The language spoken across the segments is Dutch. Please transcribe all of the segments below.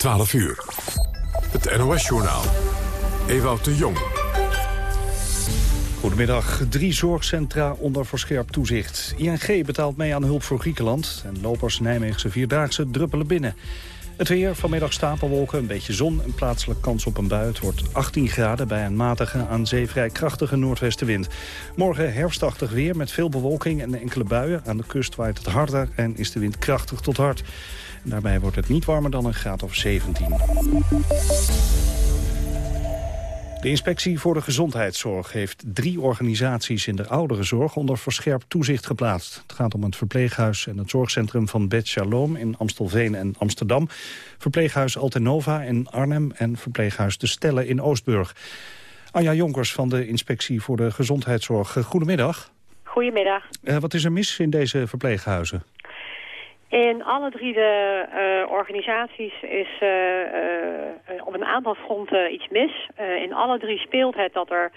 12 uur. Het NOS-journaal. Ewout de Jong. Goedemiddag. Drie zorgcentra onder verscherpt toezicht. ING betaalt mee aan hulp voor Griekenland. En lopers Nijmeegse Vierdaagse druppelen binnen. Het weer, vanmiddag stapelwolken, een beetje zon en plaatselijk kans op een bui. Het wordt 18 graden bij een matige, aan zee vrij krachtige noordwestenwind. Morgen herfstachtig weer met veel bewolking en enkele buien. Aan de kust waait het harder en is de wind krachtig tot hard. daarbij wordt het niet warmer dan een graad of 17. De inspectie voor de gezondheidszorg heeft drie organisaties in de ouderenzorg onder verscherpt toezicht geplaatst. Het gaat om het verpleeghuis en het zorgcentrum van Bet Shalom in Amstelveen en Amsterdam, verpleeghuis Altenova in Arnhem en verpleeghuis De Stelle in Oostburg. Anja Jonkers van de inspectie voor de gezondheidszorg. Goedemiddag. Goedemiddag. Uh, wat is er mis in deze verpleeghuizen? In alle drie de uh, organisaties is uh, uh, op een aantal fronten iets mis. in alle drie speelt het dat er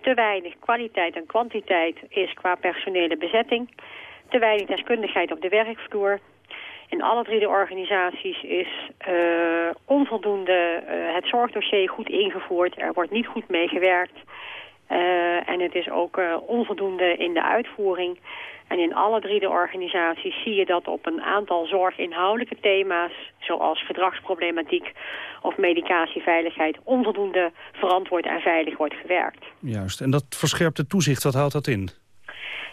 te weinig kwaliteit en kwantiteit is qua personele bezetting. Te weinig deskundigheid op de werkvloer. In alle drie de organisaties is onvoldoende het zorgdossier goed ingevoerd. Er wordt niet goed meegewerkt. en het is ook onvoldoende in de uitvoering. En in alle drie de organisaties zie je dat op een aantal zorginhoudelijke thema's... zoals gedragsproblematiek of medicatieveiligheid... onvoldoende verantwoord en veilig wordt gewerkt. Juist. En dat verscherpte toezicht, wat houdt dat in?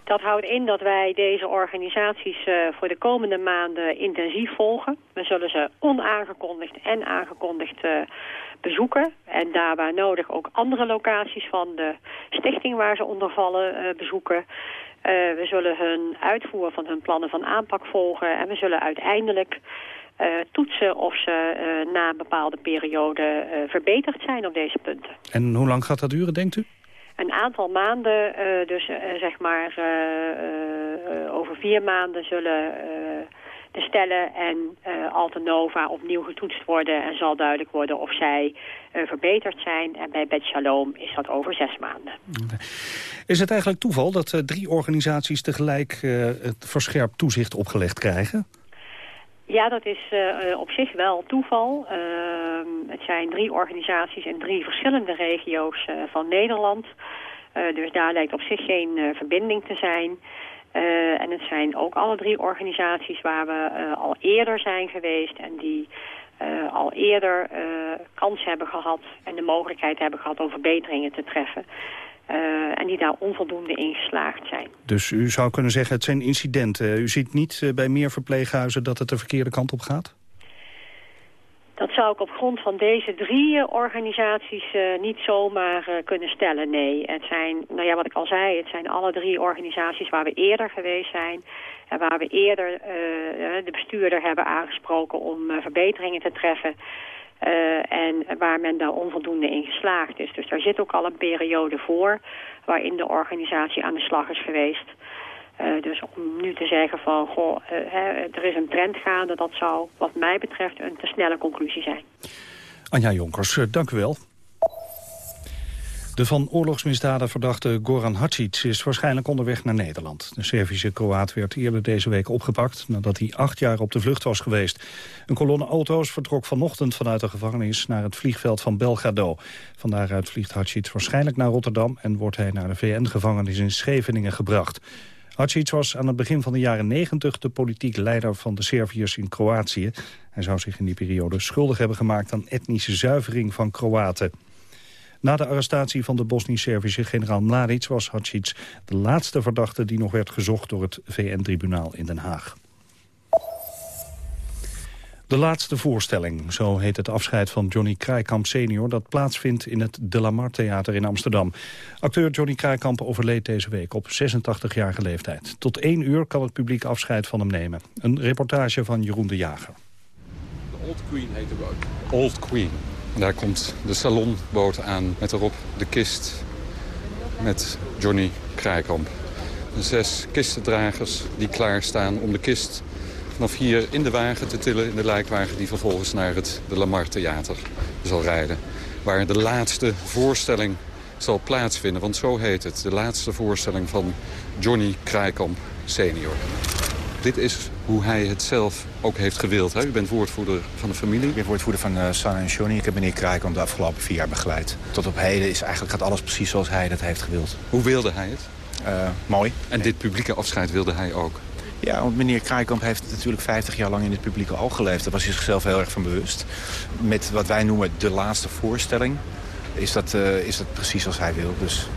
Dat houdt in dat wij deze organisaties uh, voor de komende maanden intensief volgen. We zullen ze onaangekondigd en aangekondigd uh, bezoeken. En daar waar nodig ook andere locaties van de stichting waar ze onder vallen uh, bezoeken. Uh, we zullen hun uitvoer van hun plannen van aanpak volgen. En we zullen uiteindelijk uh, toetsen of ze uh, na een bepaalde periode verbeterd zijn op deze punten. En hoe lang gaat dat duren, denkt u? Een aantal maanden, dus zeg maar over vier maanden zullen de Stellen en uh, Altenova opnieuw getoetst worden... en zal duidelijk worden of zij uh, verbeterd zijn. En bij Bet Shalom is dat over zes maanden. Is het eigenlijk toeval dat uh, drie organisaties tegelijk het verscherpt toezicht opgelegd krijgen? Ja, dat is op zich wel toeval. Ehm, het zijn drie organisaties in drie verschillende regio's van Nederland... dus daar lijkt op zich geen verbinding te zijn. Uh, en het zijn ook alle drie organisaties waar we uh, al eerder zijn geweest en die uh, al eerder kans hebben gehad en de mogelijkheid hebben gehad om verbeteringen te treffen. en die daar onvoldoende in geslaagd zijn. Dus u zou kunnen zeggen het zijn incidenten. U ziet niet bij meer verpleeghuizen dat het de verkeerde kant op gaat? Dat zou ik op grond van deze drie uh, organisaties uh, niet zomaar uh, kunnen stellen, nee. Het zijn, nou ja, wat ik al zei, het zijn alle drie organisaties waar we eerder geweest zijn... en waar we eerder de bestuurder hebben aangesproken om verbeteringen te treffen... en waar men daar onvoldoende in geslaagd is. Dus daar zit ook al een periode voor waarin de organisatie aan de slag is geweest... Uh, dus om nu te zeggen van, goh, uh, hè, er is een trend gaande... dat zou wat mij betreft een te snelle conclusie zijn. Anja Jonkers, uh, dank u wel. De van oorlogsmisdaden verdachte Goran Hadžić is waarschijnlijk onderweg naar Nederland. De Servische Kroaat werd eerder deze week opgepakt nadat hij acht jaar op de vlucht was geweest. Een kolonne auto's vertrok vanochtend vanuit de gevangenis naar het vliegveld van Belgrado. Van daaruit vliegt Hadžić waarschijnlijk naar Rotterdam en wordt hij naar de VN-gevangenis in Scheveningen gebracht. Hadžić was aan het begin van de jaren 90 de politiek leider van de Serviërs in Kroatië. Hij zou zich in die periode schuldig hebben gemaakt aan etnische zuivering van Kroaten. Na de arrestatie van de Bosnisch-Servische generaal Mladic was Hadžić de laatste verdachte die nog werd gezocht door het VN-tribunaal in Den Haag. De laatste voorstelling, zo heet het afscheid van Johnny Kraaikamp senior... dat plaatsvindt in het De La Mar Theater in Amsterdam. Acteur Johnny Kraaikamp overleed deze week op 86-jarige leeftijd. Tot één uur kan het publiek afscheid van hem nemen. Een reportage van Jeroen de Jager. De Old Queen heet de boot. Old Queen. Daar komt de salonboot aan met erop de kist met Johnny Kraaikamp. Zes kistendragers die klaarstaan om de kist vanaf hier in de wagen te tillen, in de lijkwagen... die vervolgens naar het de Lamar Theater zal rijden. Waar de laatste voorstelling zal plaatsvinden, want zo heet het. De laatste voorstelling van Johnny Kraaikamp senior. Dit is hoe hij het zelf ook heeft gewild. Hè? U bent woordvoerder van de familie. Ik ben woordvoerder van uh, San en Johnny. Ik heb meneer Krijkamp de afgelopen vier jaar begeleid. Tot op heden is eigenlijk gaat alles precies zoals hij dat heeft gewild. Hoe wilde hij het? Uh, mooi. En dit publieke afscheid wilde hij ook? Ja, want meneer Kraaikamp heeft natuurlijk 50 jaar lang in het publieke oog geleefd. Daar was hij zichzelf heel erg van bewust. Met wat wij noemen de laatste voorstelling is dat, uh, is dat precies zoals hij wil. Dus...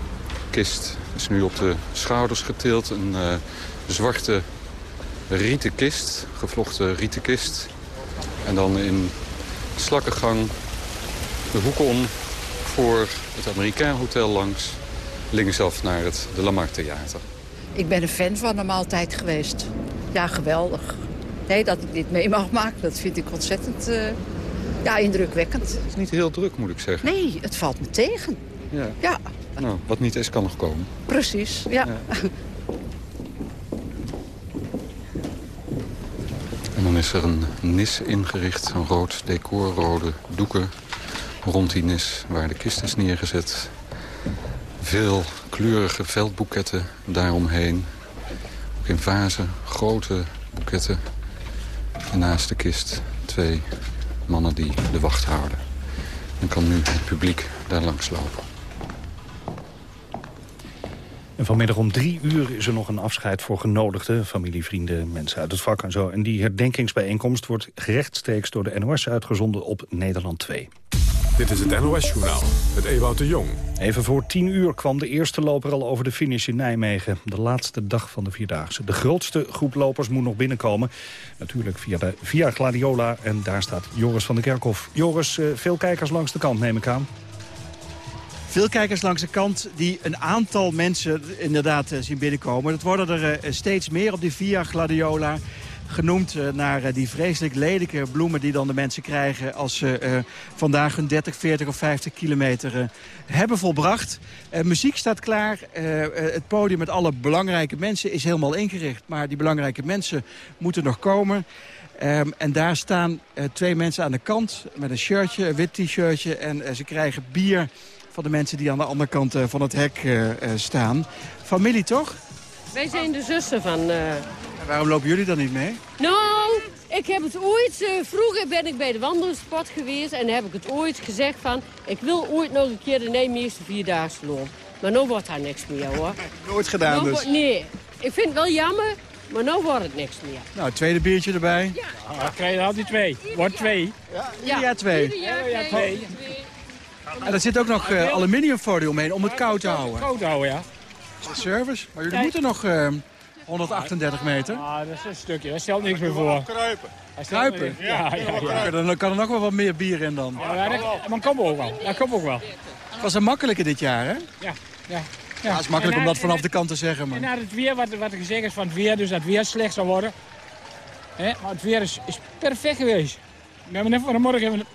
Kist is nu op de schouders getild. Een uh, zwarte rieten kist, gevlochten rieten kist. En dan in slakkengang de hoek om voor het Amerikaan Hotel langs. Linksaf naar het De Lamar Theater. Ik ben een fan van hem altijd geweest. Ja, geweldig. Nee, dat ik dit mee mag maken, dat vind ik ontzettend uh, ja, indrukwekkend. Het is niet heel druk, moet ik zeggen. Nee, het valt me tegen. Ja. ja. Nou, wat niet is, kan nog komen. Precies, ja. ja. En dan is er een nis ingericht, een rood decor, rode doeken rond die nis waar de kist is neergezet. Veel kleurige veldboeketten daaromheen. Ook in vazen, grote boeketten. En naast de kist twee mannen die de wacht houden. Dan kan nu het publiek daar langs lopen. En vanmiddag om drie uur is er nog een afscheid voor genodigden... familie, vrienden, mensen uit het vak en zo. En die herdenkingsbijeenkomst wordt rechtstreeks door de NOS uitgezonden op Nederland 2. Dit is het NOS-journaal met Ewout de Jong. Even voor tien uur kwam de eerste loper al over de finish in Nijmegen. De laatste dag van de Vierdaagse. De grootste groep lopers moet nog binnenkomen. Natuurlijk via, de, via Gladiola. En daar staat Joris van der Kerkhof. Joris, eh, veel kijkers langs de kant neem ik aan. Veel kijkers langs de kant die een aantal mensen inderdaad eh, zien binnenkomen. Dat worden er eh, steeds meer op die Via Gladiola genoemd naar die vreselijk lelijke bloemen die dan de mensen krijgen... als ze uh, vandaag hun 30, 40 of 50 kilometer hebben volbracht. Muziek staat klaar. het podium met alle belangrijke mensen is helemaal ingericht. Maar die belangrijke mensen moeten nog komen. Um, en daar staan twee mensen aan de kant met een shirtje, een wit t-shirtje. En ze krijgen bier van de mensen die aan de andere kant van het hek staan. Familie toch? Wij zijn de zussen van... Waarom lopen jullie dan niet mee? Nou, ik heb het ooit... Uh, vroeger ben ik bij de wandelsport geweest en heb ik het ooit gezegd van... ik wil ooit nog een keer de Nijmeegse Vierdaagse lopen. Maar nu wordt daar niks meer, hoor. Nooit gedaan nou, dus? Nee. Ik vind het wel jammer, maar nu wordt het niks meer. Nou, tweede biertje erbij. Ja. Oh, dan krijg je altijd twee. Wordt twee. Ja, ieder jaar twee. Ieder jaar, ja, twee. En er zit ook nog uh, aluminiumfolie omheen om het koud te houden. Koud houden, ja. Service. Maar jullie moeten nog... Uh, 138 meter. Ah, dat is een stukje. Daar stelt niks meer voor. Kruipen. Kruipen? Ja, ja, ja. Dan kan er nog wel wat meer bier in dan. Ja, dat, maar komt ook wel. Dat komt ook wel. Het was een makkelijke dit jaar, hè? Ja. ja. Ja, ja het is makkelijk om dat vanaf de kant te zeggen. Maar. En na het weer, wat, wat er gezegd is van het weer, dus dat het weer slecht zou worden. Hè, maar het weer is, is perfect geweest. We hebben net vanmorgen hebben,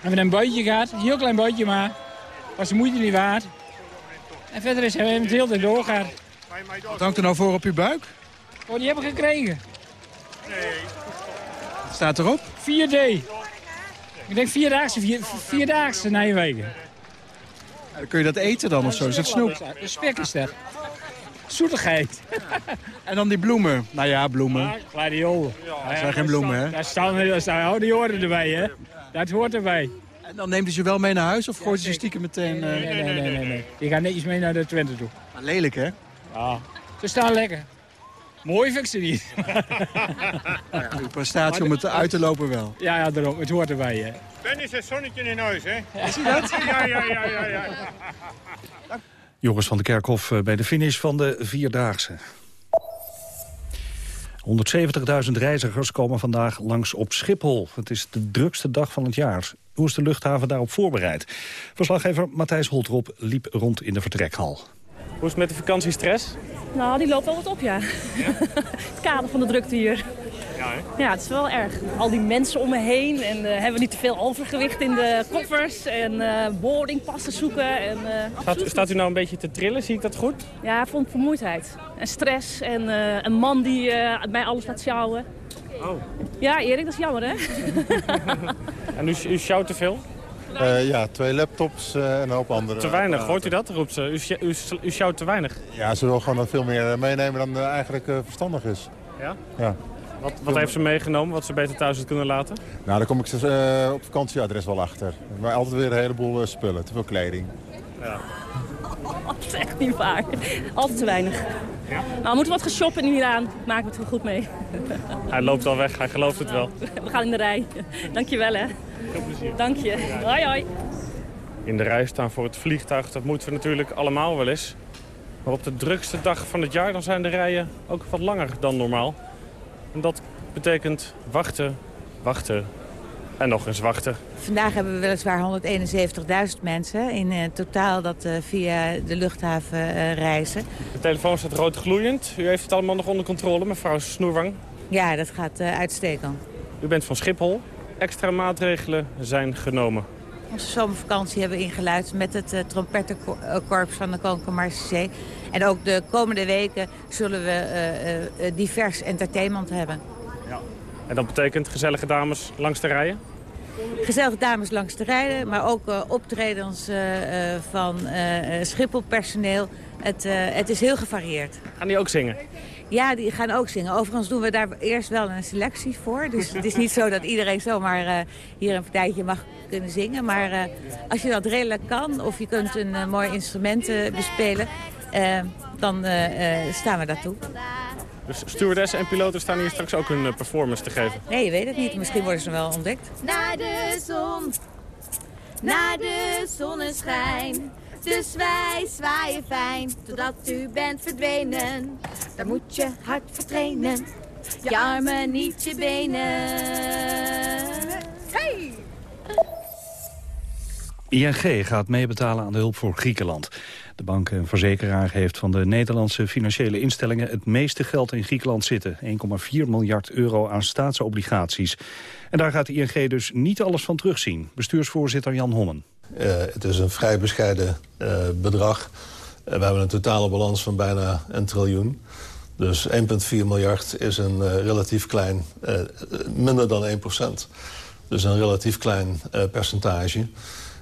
hebben een buitje gehad, een heel klein buitje maar. Was de moeite niet waard. En verder is hebben we het heel de doorgaan. Wat hangt er nou voor op uw buik? Oh, die hebben we gekregen. Nee. Wat staat erop? 4D. Ik denk vierdaagse, vier, vierdaagse Nijmegen. Ja, kun je dat eten dan of zo? Is dat snoep? Een spek is dat. Zoetigheid. En dan die bloemen. Nou ja, bloemen. Ja, gladiolen. Ja, dat zijn geen bloemen, hè? Daar staan, daar staan, oh, die horen erbij, hè? Dat hoort erbij. En dan neemt hij ze wel mee naar huis of gooit ze stiekem meteen... Nee, nee, nee, nee, nee. Die gaan netjes mee naar de Twente toe. Maar lelijk, hè? Ja, ze staan lekker. Mooi vind ik ze niet. ja, uw prestatie om het uit te lopen wel. Ja, ja, daarom. Het hoort erbij, hè. Ben is het zonnetje in huis, hè? Ja. Is hij dat? Ja, ja, ja, ja. ja. Joris van der Kerkhof eh, bij de finish van de Vierdaagse. 170.000 reizigers komen vandaag langs op Schiphol. Het is de drukste dag van het jaar. Hoe is de luchthaven daarop voorbereid? Verslaggever Matthijs Holtrop liep rond in de vertrekhal. Hoe is het met de vakantiestress? Nou, die loopt wel wat op, ja. ja? het kader van de drukte hier. Ja, hè? ja, het is wel erg. Al die mensen om me heen en uh, hebben we niet te veel overgewicht in de koffers en uh, boardingpassen zoeken. En, uh, staat, staat, u nou een beetje te trillen, zie ik dat goed? Ja, vond vermoeidheid en stress en een man die mij alles laat sjouwen. Oh. Ja, Erik, dat is jammer, hè? en u, u sjouwt te veel? Uh, ja, twee laptops uh, en een hoop andere. Te weinig, hoort u dat? Roept ze. U, u, u sjouwt te weinig. Ja, ze wil gewoon veel meer meenemen dan uh, eigenlijk verstandig is. Ja? Ja. Wat, wat heeft ze meegenomen wat ze beter thuis had kunnen laten? Nou, daar kom ik uh, op vakantieadres wel achter. Maar altijd weer een heleboel uh, spullen, te veel kleding. Ja. dat is echt niet waar. Altijd te weinig. Ja? Nou, we moeten wat gaan shoppen in Iran. Maak het er goed mee. Hij loopt al weg, hij gelooft het wel. We gaan in de rij. Dank je wel, hè. Veel plezier. Dank je. Hoi, hoi. In de rij staan voor het vliegtuig, dat moeten we natuurlijk allemaal wel eens. Maar op de drukste dag van het jaar dan zijn de rijen ook wat langer dan normaal. En dat betekent wachten, wachten en nog eens wachten. Vandaag hebben we weliswaar 171.000 mensen in uh, totaal dat uh, via de luchthaven uh, reizen. De telefoon staat rood gloeiend. U heeft het allemaal nog onder controle, mevrouw Snoerwang. Ja, dat gaat uitstekend. U bent van Schiphol. Extra maatregelen zijn genomen. Onze zomervakantie hebben we ingeluid met het uh, trompettenkorps van de Koninklijke Marseille. En ook de komende weken zullen we uh, uh, divers entertainment hebben. Ja. En dat betekent gezellige dames langs de rijen? Gezellige dames langs de rijden, maar ook optredens van Schipholpersoneel. Het, het is heel gevarieerd. Gaan die ook zingen? Ja, die gaan ook zingen. Overigens doen we daar eerst wel een selectie voor. Dus het is niet zo dat iedereen zomaar uh, hier een partijtje mag kunnen zingen. Maar uh, als je dat redelijk kan of je kunt een uh, mooi instrument bespelen... dan staan we daartoe. Dus stewardessen en piloten staan hier straks ook een performance te geven? Nee, je weet het niet. Misschien worden ze wel ontdekt. Naar de zon, naar de zonneschijn... Dus wij zwaaien fijn, totdat u bent verdwenen. Daar moet je hard voor trainen, je armen niet je benen. Hey! ING gaat meebetalen aan de hulp voor Griekenland. De bank en verzekeraar heeft van de Nederlandse financiële instellingen... het meeste geld in Griekenland zitten. 1,4 miljard euro aan staatsobligaties. En daar gaat ING dus niet alles van terugzien. Bestuursvoorzitter Jan Hommen. Uh, het is een vrij bescheiden uh, bedrag. Uh, we hebben een totale balans van bijna een triljoen. Dus 1,4 miljard is een relatief klein, minder dan 1 procent. Dus een relatief klein percentage.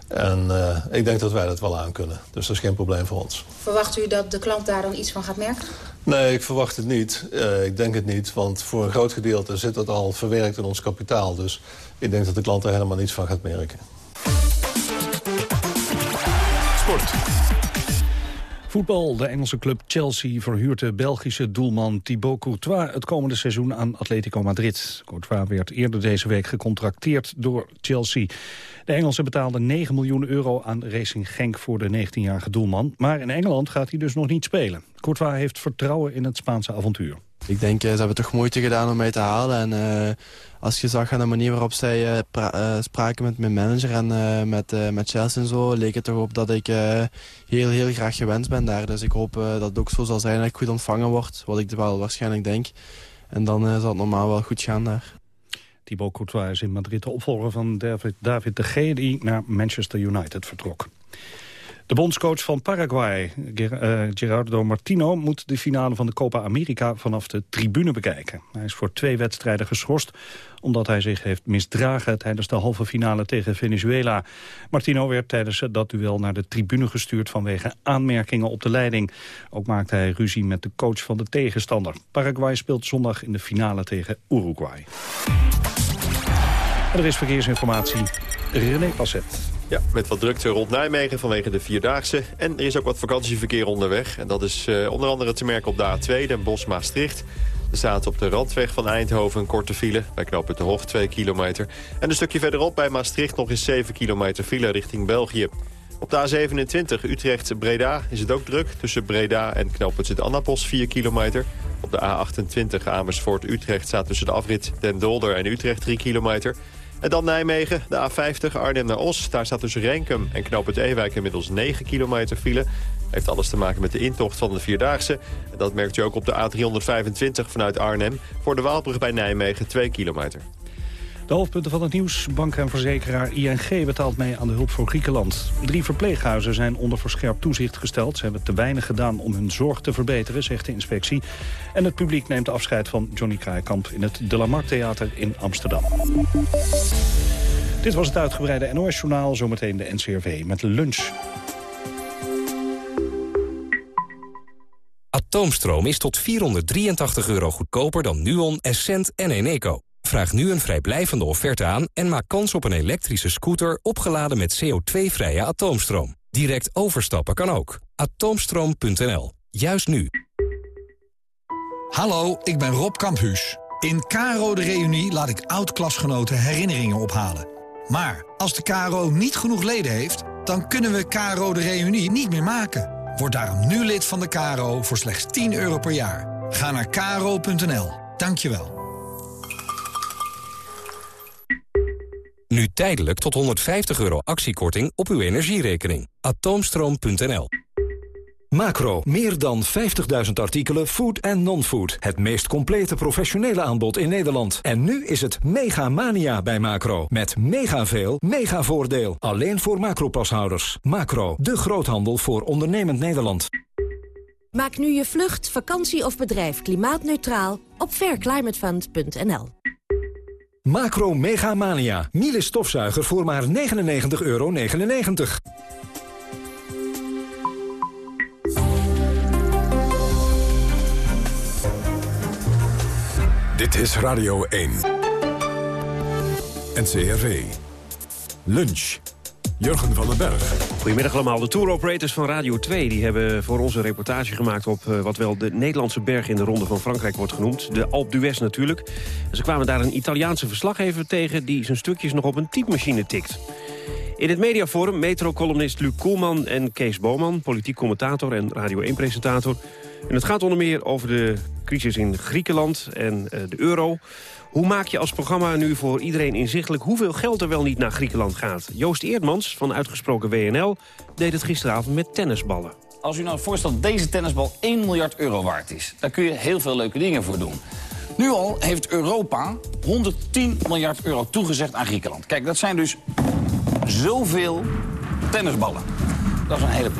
En ik denk dat wij dat wel aan kunnen. Dus dat is geen probleem voor ons. Verwacht u dat de klant daar dan iets van gaat merken? Nee, ik verwacht het niet. ik denk het niet, want voor een groot gedeelte zit dat al verwerkt in ons kapitaal. Dus ik denk dat de klant er helemaal niets van gaat merken. Voetbal. De Engelse club Chelsea verhuurt de Belgische doelman Thibaut Courtois... het komende seizoen aan Atletico Madrid. Courtois werd eerder deze week gecontracteerd door Chelsea. De Engelsen betaalden 9 miljoen euro aan Racing Genk voor de 19-jarige doelman. Maar in Engeland gaat hij dus nog niet spelen. Courtois heeft vertrouwen in het Spaanse avontuur. Ik denk, eh, ze hebben toch moeite gedaan om mij te halen. En uh, als je zag aan de manier waarop zij uh, spraken met mijn manager en met, met Chelsea en zo... leek het toch op dat ik heel, heel graag gewenst ben daar. Dus ik hoop dat het ook zo zal zijn dat ik goed ontvangen word. Wat ik wel waarschijnlijk denk. En dan zal het normaal wel goed gaan daar. Thibaut Courtois is in Madrid de opvolger van David, de Gea... die naar Manchester United vertrok. De bondscoach van Paraguay, eh, Gerardo Martino, moet de finale van de Copa America vanaf de tribune bekijken. Hij is voor twee wedstrijden geschorst omdat hij zich heeft misdragen tijdens de halve finale tegen Venezuela. Martino werd tijdens dat duel naar de tribune gestuurd vanwege aanmerkingen op de leiding. Ook maakte hij ruzie met de coach van de tegenstander. Paraguay speelt zondag in de finale tegen Uruguay. Er is verkeersinformatie. René Passet. Ja, met wat drukte rond Nijmegen vanwege de Vierdaagse. En er is ook wat vakantieverkeer onderweg. En dat is uh, onder andere te merken op de A2, Den Bosch-Maastricht. Er staat op de randweg van Eindhoven een korte file. Bij knooppunt de Hoog 2 kilometer. En een stukje verderop bij Maastricht nog eens 7 kilometer file richting België. Op de A27 Utrecht-Breda is het ook druk. Tussen Breda en knooppunt Sint-Annapos 4 kilometer. Op de A28 Amersfoort-Utrecht staat tussen de afrit Den Dolder en Utrecht 3 kilometer. En dan Nijmegen, de A50 Arnhem naar Os. Daar staat tussen Renkum en Knoop het Ewijk inmiddels 9 kilometer file. Heeft alles te maken met de intocht van de Vierdaagse. En dat merkt u ook op de A325 vanuit Arnhem. Voor de Waalbrug bij Nijmegen 2 kilometer. De hoofdpunten van het nieuws. Bank en verzekeraar ING betaalt mee aan de hulp voor Griekenland. Drie verpleeghuizen zijn onder verscherpt toezicht gesteld. Ze hebben te weinig gedaan om hun zorg te verbeteren, zegt de inspectie. En het publiek neemt afscheid van Johnny Kraaikamp in het De La Mar Theater in Amsterdam. Dit was het uitgebreide NOS-journaal. Zometeen de NCRV met lunch. Atoomstroom is tot 483 euro goedkoper dan Nuon, Essent en Eneco. Vraag nu een vrijblijvende offerte aan en maak kans op een elektrische scooter opgeladen met CO2-vrije atoomstroom. Direct overstappen kan ook. Atoomstroom.nl. Juist nu. Hallo, ik ben Rob Kamphuus. In Caro de Reunie laat ik oud-klasgenoten herinneringen ophalen. Maar als de KRO niet genoeg leden heeft, dan kunnen we Caro de Reunie niet meer maken. Word daarom nu lid van de KRO voor slechts 10 euro per jaar. Ga naar kro.nl. Dankjewel. Nu tijdelijk tot 150 euro actiekorting op uw energierekening. Atoomstroom.nl Macro, meer dan 50.000 artikelen, food en non-food. Het meest complete professionele aanbod in Nederland. En nu is het mega mania bij Macro. Met mega veel, mega voordeel. Alleen voor Macro-pashouders. Macro, de groothandel voor ondernemend Nederland. Maak nu je vlucht, vakantie of bedrijf klimaatneutraal op fairclimatefund.nl. Macro Mega Mania. Miele stofzuiger voor maar 99,99 euro. Dit is Radio 1. NCRV. Lunch. Jurgen van den Berg. Goedemiddag allemaal. De tour operators van Radio 2 die hebben voor ons een reportage gemaakt... op uh, wat wel de Nederlandse berg in de Ronde van Frankrijk wordt genoemd. De Alpe d'Huez natuurlijk. En ze kwamen daar een Italiaanse verslaggever tegen... die zijn stukjes nog op een typemachine tikt. In het mediaforum metro-columnist Luc Koelman en Kees Boman... politiek commentator en Radio 1-presentator. En het gaat onder meer over de crisis in Griekenland en uh, de euro... Hoe maak je als programma nu voor iedereen inzichtelijk... hoeveel geld er wel niet naar Griekenland gaat? Joost Eerdmans van Uitgesproken WNL deed het gisteravond met tennisballen. Als u nou voorstelt dat deze tennisbal 1 miljard euro waard is... daar kun je heel veel leuke dingen voor doen. Nu al heeft Europa 110 miljard euro toegezegd aan Griekenland. Kijk, dat zijn dus zoveel tennisballen. Dat is een heleboel.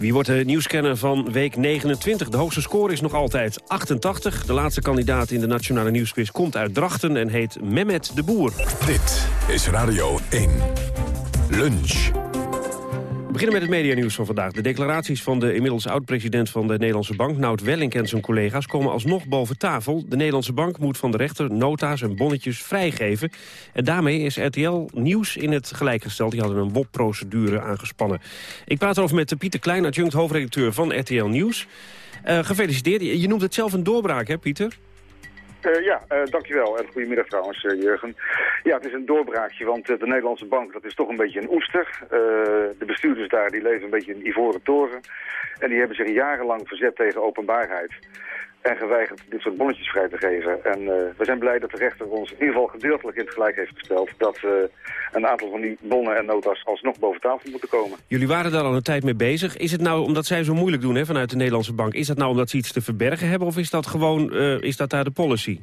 Wie wordt de nieuwscanner van week 29? De hoogste score is nog altijd 88. De laatste kandidaat in de Nationale Nieuwsquiz komt uit Drachten... en heet Mehmet de Boer. Dit is Radio 1. Lunch. Beginnen met het medianieuws van vandaag. De declaraties van de inmiddels oud-president van de Nederlandse Bank... Nout Welling en zijn collega's komen alsnog boven tafel. De Nederlandse Bank moet van de rechter nota's en bonnetjes vrijgeven. En daarmee is RTL Nieuws in het gelijk gesteld. Die hadden een WOP-procedure aangespannen. Ik praat erover met Pieter Klein, adjunct hoofdredacteur van RTL Nieuws. Uh, gefeliciteerd. Je noemt het zelf een doorbraak, hè Pieter? Uh, ja, uh, dankjewel. En goedemiddag trouwens, uh, Jurgen. Ja, het is een doorbraakje, want de Nederlandse bank dat is toch een beetje een oester. de bestuurders daar die leven een beetje in ivoren toren. En die hebben zich jarenlang verzet tegen openbaarheid. En geweigerd dit soort bonnetjes vrij te geven. En we zijn blij dat de rechter ons in ieder geval gedeeltelijk in het gelijk heeft gesteld... dat een aantal van die bonnen en notas alsnog boven tafel moeten komen. Jullie waren daar al een tijd mee bezig. Is het nou, omdat zij zo moeilijk doen hè, vanuit de Nederlandse bank... is dat nou omdat ze iets te verbergen hebben of is dat gewoon is dat daar de policy?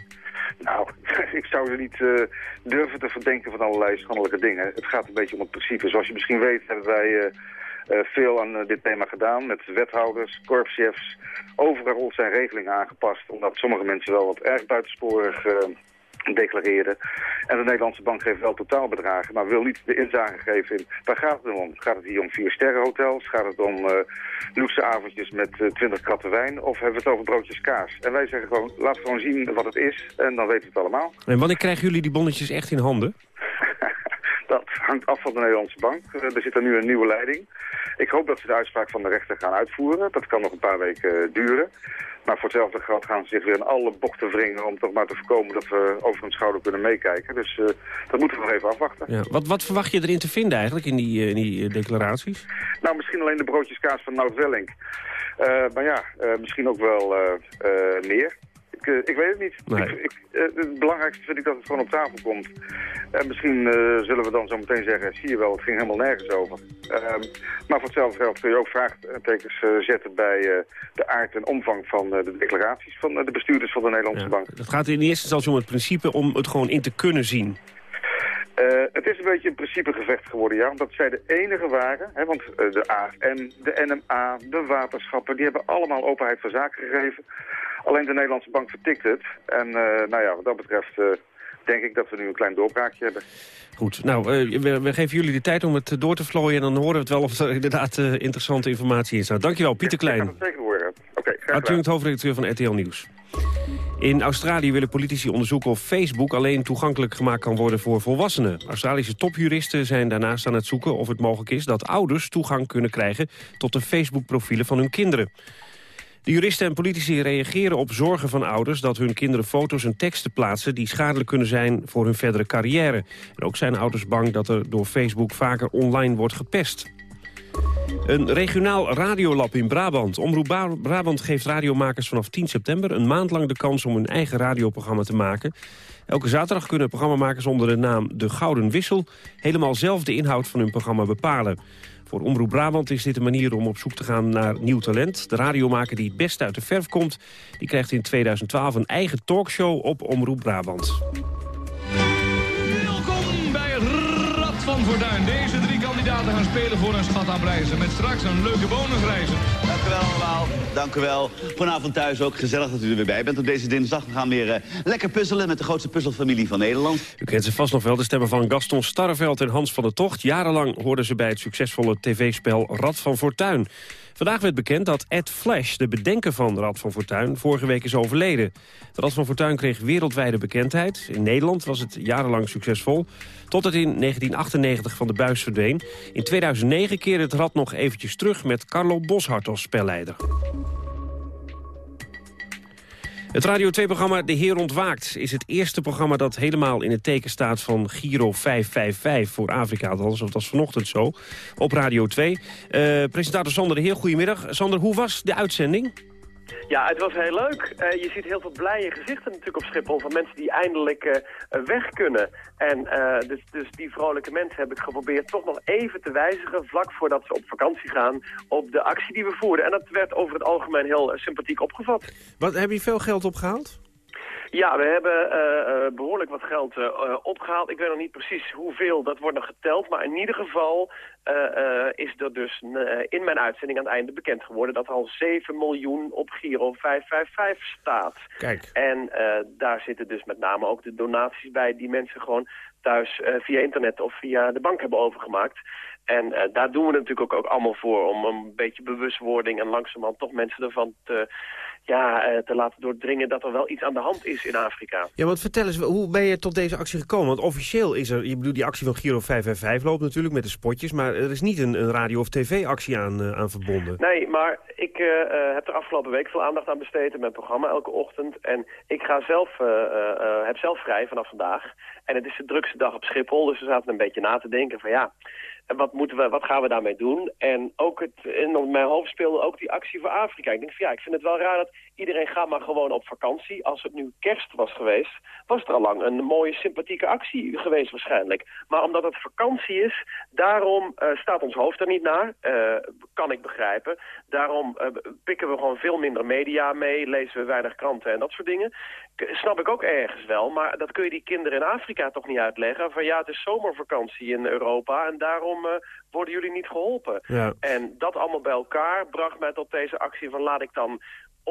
Nou, ik zou ze niet uh, durven te verdenken van allerlei schandelijke dingen. Het gaat een beetje om het principe. Zoals je misschien weet hebben wij uh, veel aan dit thema gedaan met wethouders, korpschefs. Overal zijn regelingen aangepast omdat sommige mensen wel wat erg buitensporig declareerde. En de Nederlandse bank geeft wel totaalbedragen, maar wil niet de inzage geven in... Waar gaat het om? Gaat het hier om vier sterrenhotels? Gaat het om uh, luxe avondjes met uh, 20 kratten wijn? Of hebben we het over broodjes kaas? En wij zeggen gewoon, laat gewoon zien wat het is en dan weten we het allemaal. En wanneer krijgen jullie die bonnetjes echt in handen? Dat hangt af van de Nederlandse bank. Uh, er zit er nu een nieuwe leiding. Ik hoop dat ze de uitspraak van de rechter gaan uitvoeren. Dat kan nog een paar weken uh, duren. Maar voor hetzelfde geld gaan ze zich weer in alle bochten wringen... om toch maar te voorkomen dat we over hun schouder kunnen meekijken. Dus uh, dat moeten we nog even afwachten. Ja. Wat, wat verwacht je erin te vinden eigenlijk in die, uh, in die uh, declaraties? Nou, misschien alleen de broodjes kaas van Nout Welling. maar ja, misschien ook wel meer. Ik, uh, ik, weet het niet. Nee. Ik, ik, uh, het belangrijkste vind ik dat het gewoon op tafel komt. En misschien uh, zullen we dan zo meteen zeggen, zie je wel, het ging helemaal nergens over. Ehm, maar voor hetzelfde geld kun je ook vraagtekens zetten bij de aard en omvang van de declaraties van de bestuurders van de Nederlandse ja. Bank. Het gaat in eerste instantie om het principe om het gewoon in te kunnen zien. Uh, het is een beetje een principegevecht geworden, ja. Omdat zij de enige waren, hè, want uh, de AFM, de NMA, de waterschappen... die hebben allemaal openheid van zaken gegeven. Alleen de Nederlandse bank vertikt het. En uh, nou ja, wat dat betreft denk ik dat we nu een klein doorbraakje hebben. Goed, nou, we, we, geven jullie de tijd om het door te vlooien... en dan horen we het wel of er inderdaad interessante informatie in staat. Dankjewel, Pieter Klein. Ik ga het zeker horen. Oké, okay, Adjunct hoofdredacteur van RTL Nieuws. In Australië willen politici onderzoeken of Facebook alleen toegankelijk gemaakt kan worden voor volwassenen. Australische topjuristen zijn daarnaast aan het zoeken of het mogelijk is dat ouders toegang kunnen krijgen tot de Facebook-profielen van hun kinderen. De juristen en politici reageren op zorgen van ouders dat hun kinderen foto's en teksten plaatsen die schadelijk kunnen zijn voor hun verdere carrière. En ook zijn ouders bang dat er door Facebook vaker online wordt gepest. Een regionaal radiolab in Brabant. Omroep Ba- Brabant geeft radiomakers vanaf 10 september een maand lang de kans om hun eigen radioprogramma te maken. Elke zaterdag kunnen programmamakers onder de naam De Gouden Wissel helemaal zelf de inhoud van hun programma bepalen. Voor Omroep Brabant is dit een manier om op zoek te gaan naar nieuw talent. De radiomaker die het best uit de verf komt, die krijgt in 2012 een eigen talkshow op Omroep Brabant. Welkom bij Rad van Fortuin. Deze kandidaten gaan spelen voor een schat aan prijzen. Met straks een leuke bonusreizen. Dank u wel allemaal. Dank u wel. Vanavond thuis ook gezellig dat u er weer bij bent op deze dinsdag. We gaan weer eh, lekker puzzelen met de grootste puzzelfamilie van Nederland. U kent ze vast nog wel, de stemmen van Gaston Starreveld en Hans van der Tocht. Jarenlang hoorden ze bij het succesvolle tv-spel Rad van Fortuin. Vandaag werd bekend dat Ed Flash, de bedenker van Rad van Fortuin, vorige week is overleden. De Rad van Fortuin kreeg wereldwijde bekendheid. In Nederland was het jarenlang succesvol, tot het in 1998 van de buis verdween. In 2009 keerde het Rad nog eventjes terug met Carlo Boshart als spelleider. Het Radio 2-programma De Heer Ontwaakt is het eerste programma dat helemaal in het teken staat van Giro 555 voor Afrika. Althans, dat was vanochtend zo op Radio 2. Eh, presentator Sander de Heer, goedemiddag. Sander, hoe was de uitzending? Ja, het was heel leuk. Eh, je ziet heel veel blije gezichten natuurlijk op Schiphol van mensen die eindelijk eh, weg kunnen. En eh, dus, dus die vrolijke mensen heb ik geprobeerd toch nog even te wijzigen, vlak voordat ze op vakantie gaan, op de actie die we voerden. En dat werd over het algemeen heel eh, sympathiek opgevat. Wat, heb je veel geld opgehaald? Ja, we hebben eh, eh, behoorlijk wat geld eh, eh, opgehaald. Ik weet nog niet precies hoeveel, dat wordt nog geteld. Maar in ieder geval is er dus in mijn uitzending aan het einde bekend geworden... dat al 7 miljoen op Giro 555 staat. Kijk. En daar zitten dus met name ook de donaties bij... die mensen gewoon thuis via internet of via de bank hebben overgemaakt. En daar doen we natuurlijk ook, ook allemaal voor... om een beetje bewustwording en langzamerhand toch mensen ervan te, ja, eh, te laten doordringen... dat er wel iets aan de hand is in Afrika. Ja, want vertel eens, hoe ben je tot deze actie gekomen? Want officieel is er, je bedoelt die actie van Giro 555 loopt natuurlijk met de spotjes... maar er is niet een, een radio- of tv-actie aan, eh, aan verbonden. Nee, maar ik eh, heb er afgelopen week veel aandacht aan besteed in mijn programma elke ochtend. En ik ga zelf, heb zelf vrij vanaf vandaag. En het is de drukste dag op Schiphol, dus we zaten een beetje na te denken van ja... En wat, moeten we, wat gaan we daarmee doen? En ook het, in mijn hoofd speelde ook die actie voor Afrika. Ik denk van ja, ik vind het wel raar dat iedereen gaat maar gewoon op vakantie. Als het nu kerst was geweest, was er al lang een mooie sympathieke actie geweest waarschijnlijk. Maar omdat het vakantie is, daarom eh, staat ons hoofd er niet naar. eh, kan ik begrijpen. Daarom eh, pikken we gewoon veel minder media mee, lezen we weinig kranten en dat soort dingen. K- Snap ik ook ergens wel, maar dat kun je die kinderen in Afrika toch niet uitleggen. Van ja, het is zomervakantie in Europa en daarom worden jullie niet geholpen. Ja. En dat allemaal bij elkaar bracht mij tot deze actie van laat ik dan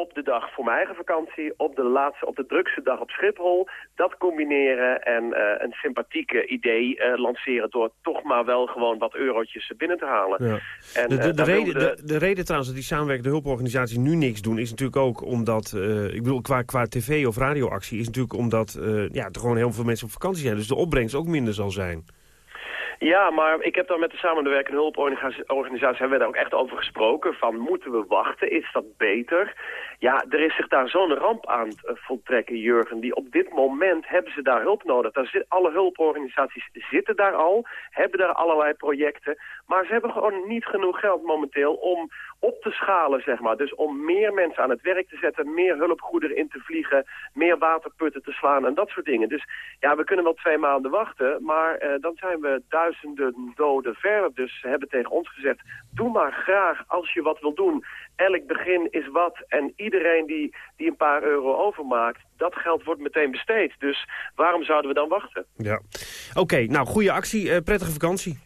op de dag voor mijn eigen vakantie, op de laatste, op de drukste dag op Schiphol, dat combineren en eh, een sympathieke idee eh, lanceren door toch maar wel gewoon wat eurotjes binnen te halen. Ja. En, De, de, eh, de, reden, de, de reden trouwens dat die samenwerkende hulporganisaties nu niks doen... is natuurlijk ook omdat, ik bedoel, qua, qua tv- of radioactie... is natuurlijk omdat ja, er gewoon heel veel mensen op vakantie zijn. Dus de opbrengst ook minder zal zijn. Ja, maar ik heb dan met de samenwerkende hulporganisatie hebben we daar ook echt over gesproken. Van moeten we wachten? Is dat beter? Ja, er is zich daar zo'n ramp aan het eh, voltrekken, Jurgen. Die op dit moment hebben ze daar hulp nodig. Daar zit, alle hulporganisaties zitten daar al, hebben daar allerlei projecten. Maar ze hebben gewoon niet genoeg geld momenteel om op te schalen, zeg maar. Dus om meer mensen aan het werk te zetten, meer hulpgoederen in te vliegen, meer waterputten te slaan en dat soort dingen. Dus ja, we kunnen wel twee maanden wachten, maar eh, dan zijn we duizenden doden verder. Dus ze hebben tegen ons gezegd, doe maar graag als je wat wil doen. Elk begin is wat en iedereen die, die een paar euro overmaakt, dat geld wordt meteen besteed. Dus waarom zouden we dan wachten? Ja. Oké, nou, goede actie. eh, prettige vakantie.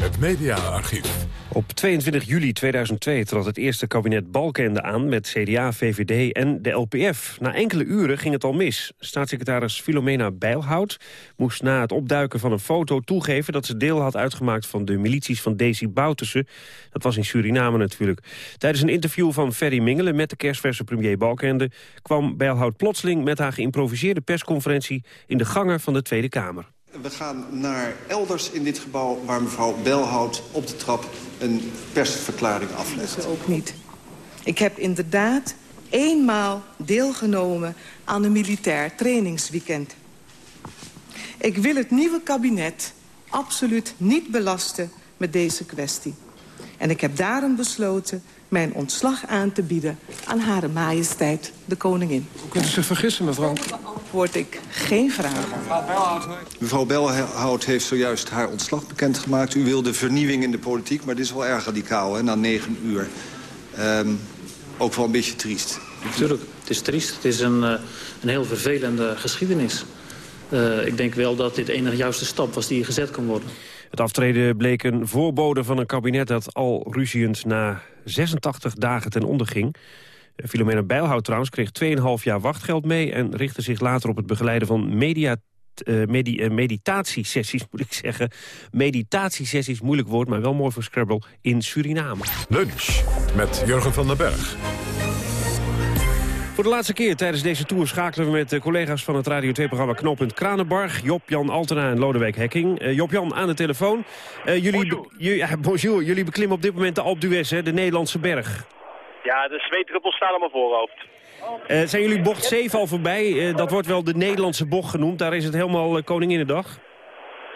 Het mediaarchief. Op 22 juli 2002 trad het eerste kabinet Balkende aan met CDA, VVD en de LPF. Na enkele uren ging het al mis. Staatssecretaris Filomena Bijlhout moest na het opduiken van een foto toegeven... dat ze deel had uitgemaakt van de milities van Desi Bouterse. Dat was in Suriname natuurlijk. Tijdens een interview van Ferry Mingelen met de kerstverse premier Balkende... kwam Bijlhout plotseling met haar geïmproviseerde persconferentie... in de gangen van de Tweede Kamer. We gaan naar elders in dit gebouw waar mevrouw Belhout op de trap een persverklaring aflegt. Dat ook niet. Ik heb inderdaad eenmaal deelgenomen aan een militair trainingsweekend. Ik wil het nieuwe kabinet absoluut niet belasten met deze kwestie. En ik heb daarom besloten mijn ontslag aan te bieden aan Hare Majesteit de Koningin. Hoe kunt u zich vergissen, mevrouw? Beantwoord ik geen vragen. Mevrouw Belhout heeft zojuist haar ontslag bekendgemaakt. U wilde vernieuwing in de politiek, maar dit is wel erg radicaal, hè, na negen uur. Um, ook wel een beetje triest. Natuurlijk, het is triest. Het is een, uh, een heel vervelende geschiedenis. Uh, ik denk wel dat dit de enige juiste stap was die gezet kon worden. Het aftreden bleek een voorbode van een kabinet dat al ruziend na 86 dagen ten onder ging. Filomena Bijlhout trouwens kreeg 2,5 jaar wachtgeld mee... en richtte zich later op het begeleiden van media medi uh, meditatiesessies, moet ik zeggen. Meditatiesessies, moeilijk woord, maar wel mooi voor Scrabble, in Suriname. Lunch met Jurgen van den Berg. Voor de laatste keer tijdens deze tour schakelen we met de collega's van het Radio 2-programma Knooppunt Kranenbarg. Job-Jan Altena en Lodewijk Hekking. Uh, Job-Jan aan de telefoon. Uh, jullie, bonjour. Ja, bonjour. Jullie beklimmen op dit moment de Alpe d'Huez, de Nederlandse berg. Ja, de zweetdruppels staan op mijn voorhoofd. Uh, zijn jullie bocht 7 al voorbij? dat wordt wel de Nederlandse bocht genoemd. Daar is het helemaal Koninginnedag.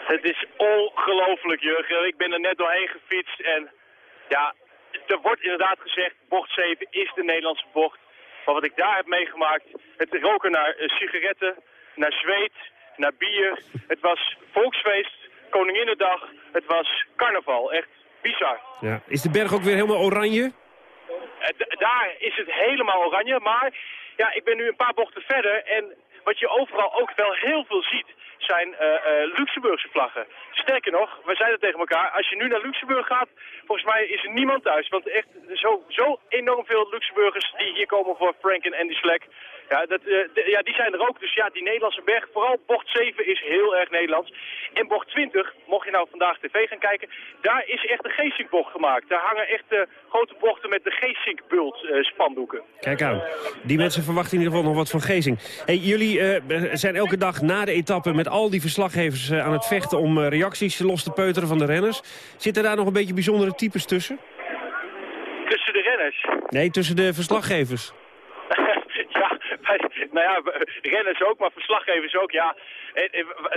Het is ongelooflijk, Jurgen. Ik ben er net doorheen gefietst en ja, er wordt inderdaad gezegd, bocht 7 is de Nederlandse bocht. Maar wat ik daar heb meegemaakt, het roken naar uh, sigaretten, naar zweet, naar bier. Het was volksfeest, Koninginnedag, het was carnaval. Echt bizar. Ja. Is de berg ook weer helemaal oranje? Uh, daar is het helemaal oranje, maar ja, ik ben nu een paar bochten verder en wat je overal ook wel heel veel ziet zijn uh, uh, Luxemburgse vlaggen. Sterker nog, wij zeiden tegen elkaar, als je nu naar Luxemburg gaat, volgens mij is er niemand thuis. Want echt zo, zo enorm veel Luxemburgers die hier komen voor Frank en Andy Slack. Ja, dat, uh, de, ja, die zijn er ook. Dus ja, die Nederlandse berg, vooral bocht 7 is heel erg Nederlands. En bocht 20, mocht je nou vandaag tv gaan kijken, daar is echt een Geesink-bocht gemaakt. Daar hangen echt uh, grote bochten met de Geesink-bult uh, spandoeken. Kijk aan. Die mensen verwachten in ieder geval nog wat van Geesink. Hey, jullie zijn elke dag na de etappe met al die verslaggevers aan het vechten om reacties los te peuteren van de renners. Zitten daar nog een beetje bijzondere types tussen? Tussen de renners? Nee, tussen de verslaggevers. nou ja, renners ook, maar verslaggevers ook, ja.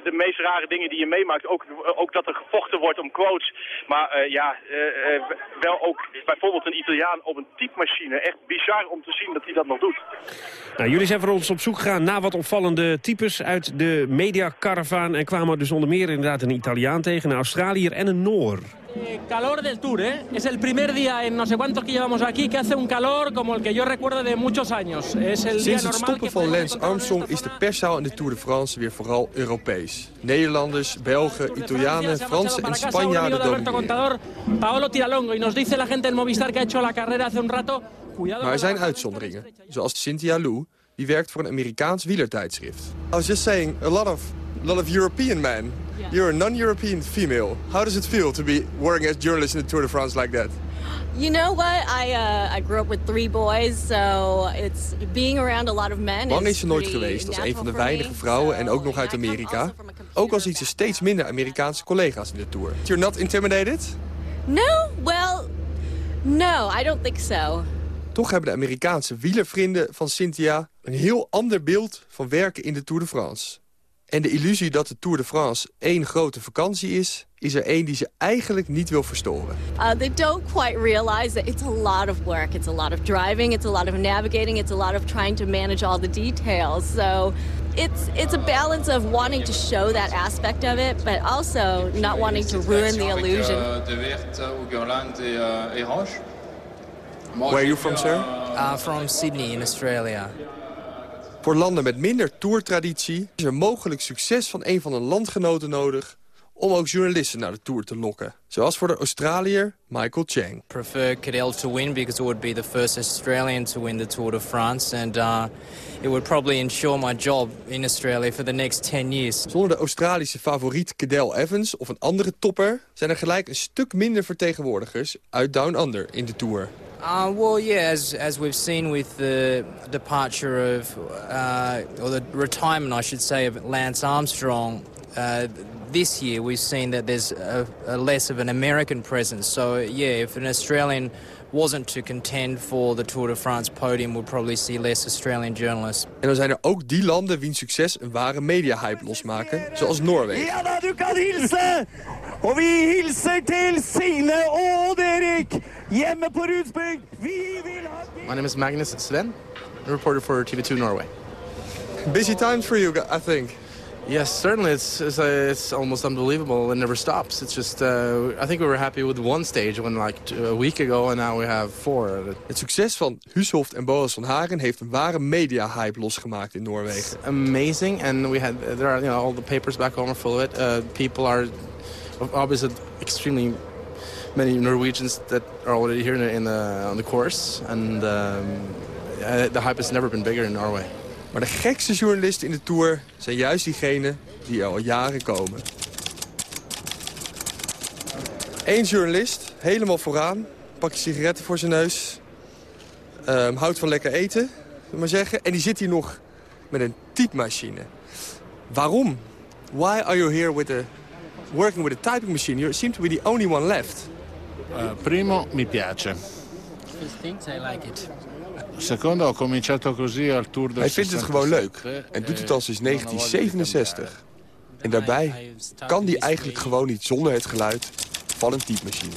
De meest rare dingen die je meemaakt, ook, ook dat er gevochten wordt om quotes. Maar uh, ja, uh, wel ook bijvoorbeeld een Italiaan op een typemachine. Echt bizar om te zien dat hij dat nog doet. Nou, jullie zijn voor ons op zoek gegaan naar wat opvallende types uit de mediacaravaan. En kwamen dus onder meer inderdaad een Italiaan tegen, een Australiër en een Noor. Eh, calor del tour, ¿eh? Es el primer día en no sé cuántos que llevamos aquí que hace un calor como el que yo recuerdo de muchos años. Es el Sinds het stoppen van Lance Armstrong is de perszaal in de Tour de France weer vooral Europees. Nederlanders, Belgen, Italianen, Fransen en Spanjaarden domineren. Paolo Tiralongo y nos dice la gente en Movistar que ha hecho la carrera hace un rato. Maar er zijn uitzonderingen, zoals Cynthia Lou, die werkt voor een Amerikaans wielertijdschrift. I was just saying, a lot of, a lot of European men You're a non-European female. How does it feel to be working as journalist in the Tour de France like that? You know what? I uh, I grew up with three boys, so it's being around a lot of men. Bang is ze nooit geweest als een van de weinige vrouwen en ook nog uit Amerika. Ook al ziet ze steeds minder Amerikaanse collega's in de Tour. You're not intimidated? No, well, no, I don't think so. Toch hebben de Amerikaanse wielervrienden van Cynthia een heel ander beeld van werken in de Tour de France. En de illusie dat de Tour de France één grote vakantie is... is er één die ze eigenlijk niet wil verstoren. Uh, they don't quite realize that it's a lot of work. It's a lot of driving, it's a lot of navigating, it's a lot of trying to manage all the details. So it's, it's a balance of wanting to show that aspect of it... but also not wanting to ruin the illusion. Where are you from, sir? Uh, from Sydney in Australia. Voor landen met minder toertraditie is er mogelijk succes van een van hun landgenoten nodig om ook journalisten naar de Tour te lokken. Zoals voor de Australiër Michael Chang. prefer Cadel to win because it would be the first Australian to win the Tour de France and uh, it would probably ensure my job in Australia for the next 10 years. Zonder de Australische favoriet Cadel Evans of een andere topper... zijn er gelijk een stuk minder vertegenwoordigers uit Down Under in de Tour. Uh, well, yeah, as, as we've seen with the departure of, uh, or the retirement, I should say, of Lance Armstrong, uh, this year we've seen that there's a, a less of an American presence. So, yeah, if an Australian wasn't to contend for the Tour de France podium, we'd probably see less Australian journalists. En dan zijn er ook die landen wiens succes een ware media-hype losmaken, zoals Noorwegen. Ja da, du kan hilse! Og vi hilser til Signe og Odd-Erik hjemme på Rudsbygd. Vi vil ha... My name is Magnus Sven, a reporter for TV2 Norway. Busy times for you, I think. Yes, certainly. It's it's, uh, it's almost unbelievable. It never stops. It's just uh, I think we were happy with one stage when like a week ago, and now we have four. Het succes van Hushoft en Boas van Hagen heeft een ware media-hype losgemaakt in Noorwegen. Amazing, and we had there are you know all the papers back home are full of it. Uh, people are obviously extremely many Norwegians that are already here in the, in the on the course, and um, uh, the hype has never been bigger in Norway. Maar de gekste journalisten in de Tour zijn juist diegenen die er al jaren komen. Eén journalist, helemaal vooraan, pak je sigaretten voor zijn neus. ehm, houdt van lekker eten, zullen we maar zeggen. En die zit hier nog met een typemachine. Waarom? Why are you here with a, working with a typing machine? You seem to be the only one left. Uh, primo, mi piace. First things, I like it. Secondo, ho cominciato così al Tour del Hij vindt het gewoon leuk en doet het al sinds 1967. En daarbij kan hij eigenlijk gewoon niet zonder het geluid van een typemachine.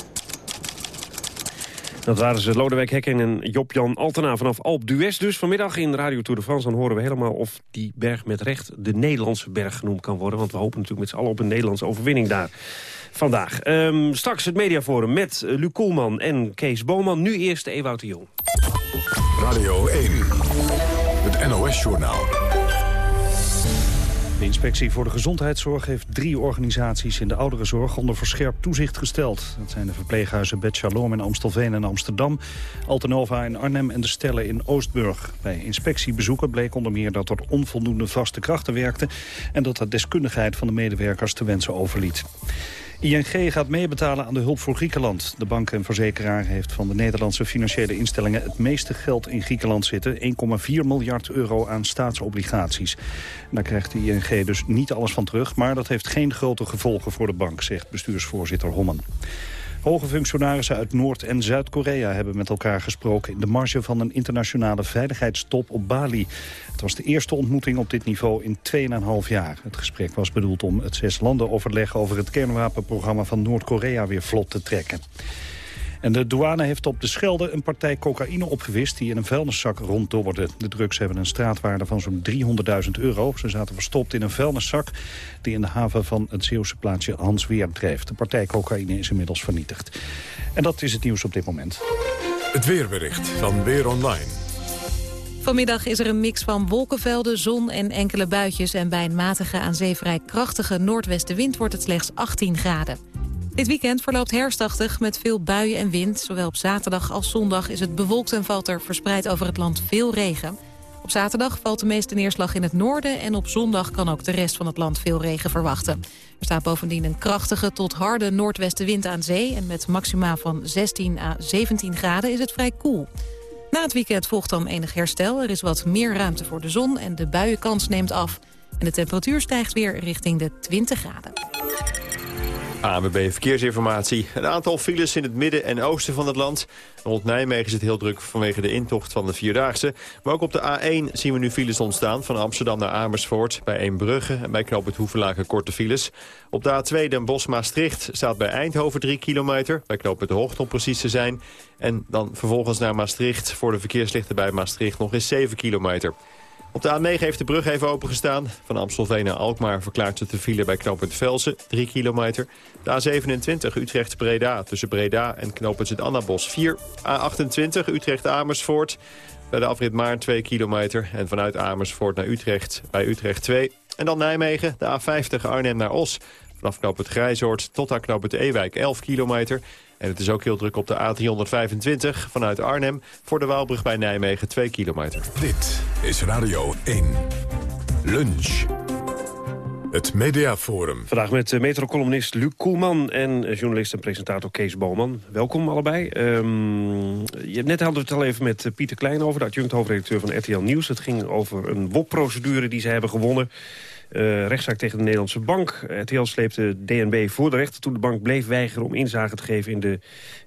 Dat waren ze, Lodewijk Hekken en Job-Jan Altena vanaf Alp d'Huez. Dus vanmiddag in Radio Tour de France dan horen we helemaal of die berg met recht de Nederlandse berg genoemd kan worden. Want we hopen natuurlijk met z'n allen op een Nederlandse overwinning daar vandaag. Ehm, straks het mediaforum met eh, Luc Koelman en Kees Boman. Nu eerst Ewout de Jong. Radio 1, het NOS-journaal. De inspectie voor de gezondheidszorg heeft drie organisaties in de ouderenzorg onder verscherpt toezicht gesteld. Dat zijn de verpleeghuizen Bet Shalom in Amstelveen en Amsterdam, Altenova in Arnhem en de Stellen in Oostburg. Bij inspectiebezoeken bleek onder meer dat er onvoldoende vaste krachten werkten en dat de deskundigheid van de medewerkers te wensen overliet. ING gaat meebetalen aan de hulp voor Griekenland. De bank en verzekeraar heeft van de Nederlandse financiële instellingen... het meeste geld in Griekenland zitten, 1,4 miljard euro aan staatsobligaties. Daar krijgt de ING dus niet alles van terug... maar dat heeft geen grote gevolgen voor de bank, zegt bestuursvoorzitter Hommen. Hoge functionarissen uit Noord- en Zuid-Korea hebben met elkaar gesproken... in de marge van een internationale veiligheidstop op Bali. Het was de eerste ontmoeting op dit niveau in 2,5 jaar. Het gesprek was bedoeld om het zes landen overleg over het kernwapenprogramma van Noord-Korea weer vlot te trekken. En de douane heeft op de Schelde een partij cocaïne opgewist... die in een vuilniszak ronddobberde. De drugs hebben een straatwaarde van zo'n 300.000 euro. Ze zaten verstopt in een vuilniszak die in de haven van het Zeeuwse plaatsje Hansweer dreef. De partij cocaïne is inmiddels vernietigd. En dat is het nieuws op dit moment. Het weerbericht van Weer Online. Vanmiddag is er een mix van wolkenvelden, zon en enkele buitjes... en bij een matige aan zee vrij krachtige noordwestenwind wordt het slechts 18 graden. Dit weekend verloopt herfstachtig met veel buien en wind. Zowel op zaterdag als zondag is het bewolkt en valt er verspreid over het land veel regen. Op zaterdag valt de meeste neerslag in het noorden... en op zondag kan ook de rest van het land veel regen verwachten. Er staat bovendien een krachtige tot harde noordwestenwind aan zee... en met maxima van 16 à 17 graden is het vrij koel. Na het weekend volgt dan enig herstel. Er is wat meer ruimte voor de zon en de buienkans neemt af. En de temperatuur stijgt weer richting de 20 graden. ANWB Verkeersinformatie. Een aantal files in het midden en oosten van het land. Rond Nijmegen is het heel druk vanwege de intocht van de Vierdaagse. Maar ook op de A1 zien we nu files ontstaan. Van Amsterdam naar Amersfoort, bij Eembrugge en bij Knoop het korte files. Op de A2 Den Bosch-Maastricht staat bij Eindhoven 3 kilometer. Bij Knoop het Hoogte om precies te zijn. En dan vervolgens naar Maastricht voor de verkeerslichten bij Maastricht nog eens 7 kilometer. Op de A9 heeft de brug even opengestaan. Van Amstelveen naar Alkmaar verklaart ze te file bij knooppunt Velsen, 3 kilometer. De A27 Utrecht-Breda tussen Breda en knooppunt het Annabos 4. A28 Utrecht-Amersfoort bij de afrit Maarn 2 kilometer. En vanuit Amersfoort naar Utrecht bij Utrecht 2. En dan Nijmegen, de A50 Arnhem naar Os. Vanaf knoop het Grijzoord tot aan knoop het Ewijk 11 kilometer. En het is ook heel druk op de A325 vanuit Arnhem... voor de Waalbrug bij Nijmegen 2 kilometer. Dit is Radio 1. Lunch. Het Mediaforum. Vandaag met eh, metrocolumnist Luc Koelman en eh, journalist en presentator Kees Boman. Welkom allebei. Um, je, net hadden we het al even met eh, Pieter Klein over, de adjunct hoofdredacteur van RTL Nieuws. Het ging over een WOP-procedure die ze hebben gewonnen. Uh, rechtszaak tegen de Nederlandse bank. RTL sleepte DNB voor de rechter toen de bank bleef weigeren om inzage te geven in de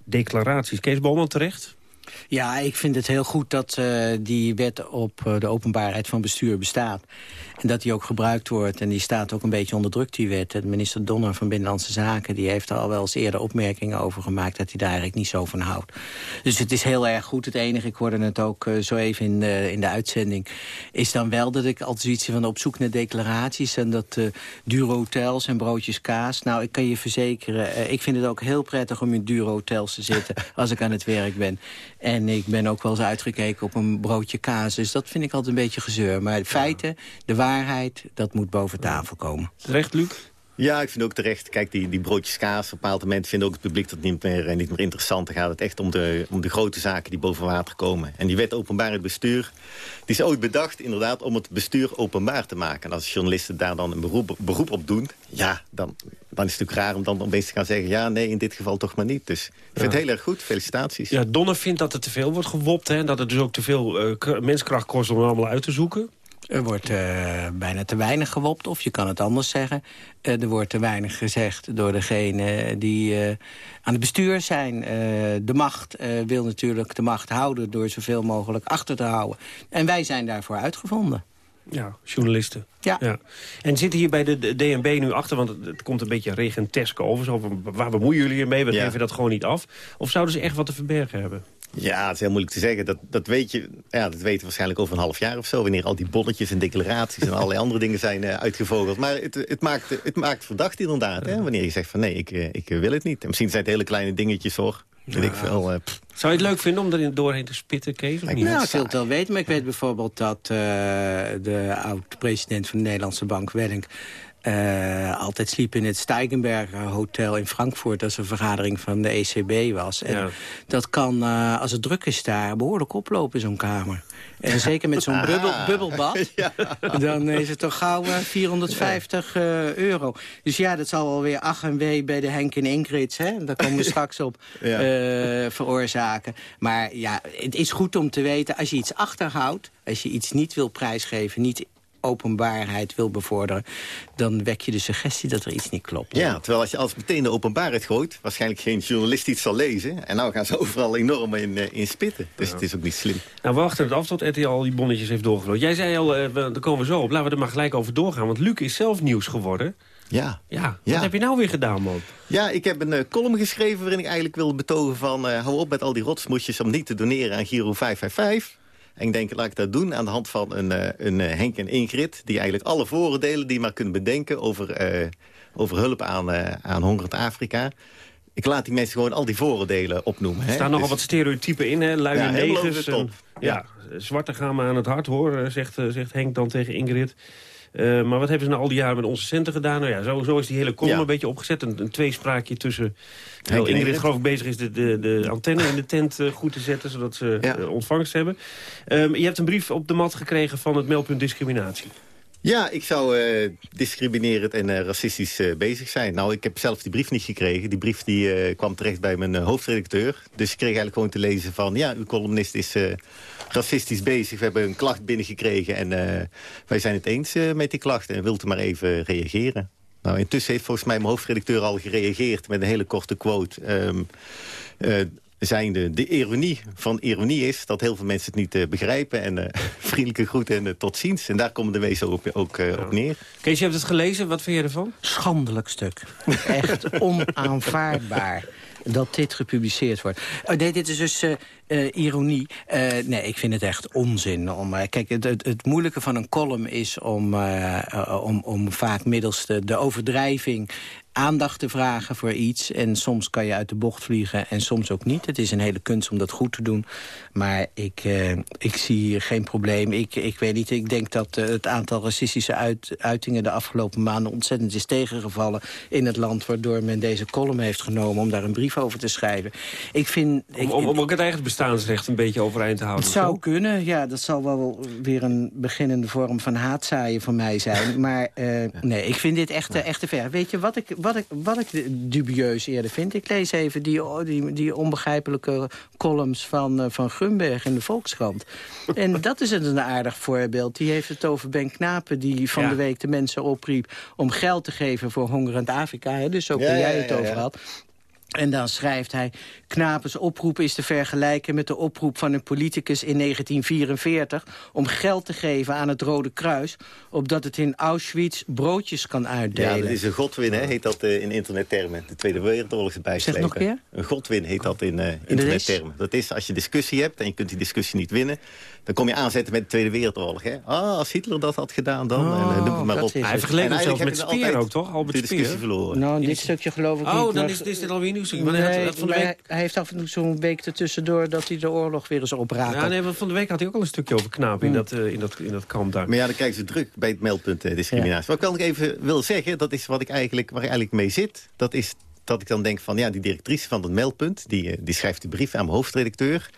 declaraties. Kees Boman terecht? Ja, ik vind het heel goed dat uh, die wet op uh, de openbaarheid van bestuur bestaat. En dat die ook gebruikt wordt. En die staat ook een beetje onder druk, die wet. De minister Donner van Binnenlandse Zaken... die heeft er al wel eens eerder opmerkingen over gemaakt... dat hij daar eigenlijk niet zo van houdt. Dus het is heel erg goed. Het enige, ik hoorde het ook uh, zo even in de, in de uitzending... is dan wel dat ik altijd zoiets van op zoek naar declaraties... en dat dure hotels en broodjes kaas. Nou, ik kan je verzekeren... Ik vind het ook heel prettig om in dure hotels te zitten... als ik aan het werk ben. En ik ben ook wel eens uitgekeken op een broodje kaas. Dus dat vind ik altijd een beetje gezeur. Maar de feiten, de waarheid, dat moet boven tafel komen. Terecht, Luc? Ja, ik vind ook terecht. Kijk, die, die broodjes kaas, op een bepaald moment vindt ook het publiek dat niet meer, niet meer interessant. Dan gaat het echt om de, om de grote zaken die boven water komen. En die wet openbaar het bestuur, die is ooit bedacht inderdaad om het bestuur openbaar te maken. En als journalisten daar dan een beroep, beroep op doen, ja, dan, dan is het natuurlijk raar om dan opeens te gaan zeggen... ja, nee, in dit geval toch maar niet. Dus ik vind ja. het heel erg goed. Felicitaties. Ja, Donner vindt dat er te veel wordt gewopt... Hè, en dat het dus ook te veel uh, menskracht kost om het allemaal uit te zoeken. Er wordt uh, bijna te weinig gewopt, of je kan het anders zeggen. Uh, er wordt te weinig gezegd door degene die uh, aan het bestuur zijn. de macht wil natuurlijk de macht houden door zoveel mogelijk achter te houden. En wij zijn daarvoor uitgevonden. Ja, journalisten. Ja. ja. En zitten hier bij de DNB nu achter, want het komt een beetje regentesk over. Zo waar bemoeien jullie hiermee? We ja. geven dat gewoon niet af. Of zouden ze echt wat te verbergen hebben? Ja, het is heel moeilijk te zeggen. Dat, dat, weet je, ja, dat weten we waarschijnlijk over een half jaar of zo... wanneer al die bonnetjes en declaraties en allerlei andere dingen zijn uh, uitgevogeld. Maar het, het, maakt, het maakt verdacht inderdaad, hè, wanneer je zegt van nee, ik, ik wil het niet. En misschien zijn het hele kleine dingetjes hoor. Ik veel, uh, Zou je het leuk vinden om er doorheen te spitten, Kees? Of niet? Nou, ik wil het wel weten, maar ik weet bijvoorbeeld dat uh, de oud-president van de Nederlandse Bank, Wellink... Uh, altijd sliep in het Steigenberger Hotel in Frankfurt... als een vergadering van de ECB was. En ja. dat kan, uh, als het druk is daar, behoorlijk oplopen, zo'n kamer. En zeker met zo'n bubbel, bubbelbad, ja. dan is het toch gauw uh, 450 ja. euro. Dus ja, dat zal wel weer ach en wee bij de Henk en Ingrid, hè? daar komen we straks op, veroorzaken. Maar ja, het is goed om te weten, als je iets achterhoudt... als je iets niet wil prijsgeven, niet openbaarheid wil bevorderen... dan wek je de suggestie dat er iets niet klopt. Ja, terwijl als je alles meteen de openbaarheid gooit... waarschijnlijk geen journalist iets zal lezen. En nou gaan ze overal enorm in, uh, in spitten. Dus ja. het is ook niet slim. Nou, we wachten het af tot RTL al die bonnetjes heeft doorgevlogen. Jij zei al, uh, daar komen we zo op. Laten we er maar gelijk over doorgaan. Want Luc is zelf nieuws geworden. Ja. ja. Wat ja. heb je nou weer gedaan, man? Ja, ik heb een uh, column geschreven waarin ik eigenlijk wilde betogen van... Uh, hou op met al die rotsmoesjes om niet te doneren aan Giro 555. En ik denk, laat ik dat doen aan de hand van een, uh, een Henk en Ingrid... die eigenlijk alle vooroordelen die je maar kunt bedenken... over, uh, over hulp aan, uh, aan hongerend Afrika... Ik laat die mensen gewoon al die vooroordelen opnoemen. Er staan nogal dus... wat stereotypen in, hè? Luie ja, negers. En, ja, ja, zwarte gaan me aan het hart, hoor, zegt, zegt Henk dan tegen Ingrid. Uh, maar wat hebben ze nou al die jaren met onze centen gedaan? Nou ja, zo, zo is die hele column ja. een beetje opgezet. Een, een tweespraakje tussen... Nou, Ingrid geloof ik bezig is de, de, de antenne in de tent uh, goed te zetten... zodat ze ja. uh, ontvangst hebben. Um, je hebt een brief op de mat gekregen van het meldpunt discriminatie. Ja, ik zou uh, discriminerend en uh, racistisch uh, bezig zijn. Nou, ik heb zelf die brief niet gekregen. Die brief die, kwam terecht bij mijn hoofdredacteur. Dus ik kreeg eigenlijk gewoon te lezen van... ja, uw columnist is racistisch bezig. We hebben een klacht binnengekregen en wij zijn het eens met die klacht. En wilt u maar even reageren. Nou, intussen heeft volgens mij mijn hoofdredacteur al gereageerd... met een hele korte quote... Um, zijnde de ironie van ironie is... dat heel veel mensen het niet uh, begrijpen. En uh, vriendelijke groeten en uh, tot ziens. En daar komen de wezen ook, ook ja. op neer. Kees, je hebt het gelezen. Wat vind je ervan? Schandelijk stuk. Echt onaanvaardbaar dat dit gepubliceerd wordt. Oh, nee, dit is dus uh, uh, ironie. Uh, nee, ik vind het echt onzin. Om, kijk, het, het, het, moeilijke van een column is om, om, om vaak middels de, de overdrijving aandacht te vragen voor iets. En soms kan je uit de bocht vliegen en soms ook niet. Het is een hele kunst om dat goed te doen. Maar ik, uh, ik zie hier geen probleem. Ik, ik weet niet, ik denk dat uh, het aantal racistische uit, uitingen... de afgelopen maanden ontzettend is tegengevallen in het land... waardoor men deze column heeft genomen om daar een brief over te schrijven. Ik vind, om, om, om ook het eigen bestaansrecht een beetje overeind te houden. Het zou kunnen, ja. Dat zal wel weer een beginnende vorm van haatzaaien van mij zijn. maar uh, nee, ik vind dit echt, echt te ver. Weet je wat ik, wat, ik, wat ik dubieus eerder vind? Ik lees even die, die, die onbegrijpelijke columns van, uh, van Grunberg in de Volkskrant. en dat is een aardig voorbeeld. Die heeft het over Ben Knapen, die van Ja. de week de mensen opriep... om geld te geven voor hongerend Afrika. Hè? Dus ook waar ja, jij het over had. En dan schrijft hij... Knapens oproep is te vergelijken met de oproep van een politicus in 1944... om geld te geven aan het Rode Kruis... opdat het in Auschwitz broodjes kan uitdelen. Ja, dat is een godwin, hè, heet dat eh, in internettermen. De Tweede Wereldoorlog is bijslepen. nog een keer? Een godwin heet dat in eh internettermen. Dat is als je discussie hebt en je kunt die discussie niet winnen... dan kom je aanzetten met de Tweede Wereldoorlog. Hè. Ah, als Hitler dat had gedaan dan, en, eh, noem het maar op. het. Hij vergeleek zelfs eigenlijk met Speer ook, toch? Albert De discussie Speer. verloren. Nou, dit stukje geloof ik niet. Oh, dan is, is dit alweer nieuws. Want hij van de week... hij, heeft af en toe zo'n week ertussendoor... dat hij de oorlog weer eens opraapt. Ja, nee, want van de week had hij ook al een stukje over knapen in, dat, eh, in, dat, in dat kamp daar. Maar ja, dan krijgen ze druk bij het meldpunt eh, discriminatie. Wat ik wel nog even wil zeggen, dat is wat ik eigenlijk, waar ik eigenlijk mee zit. Dat is dat ik dan denk van, ja, die directrice van het meldpunt... die, eh, die schrijft de brief aan mijn hoofdredacteur.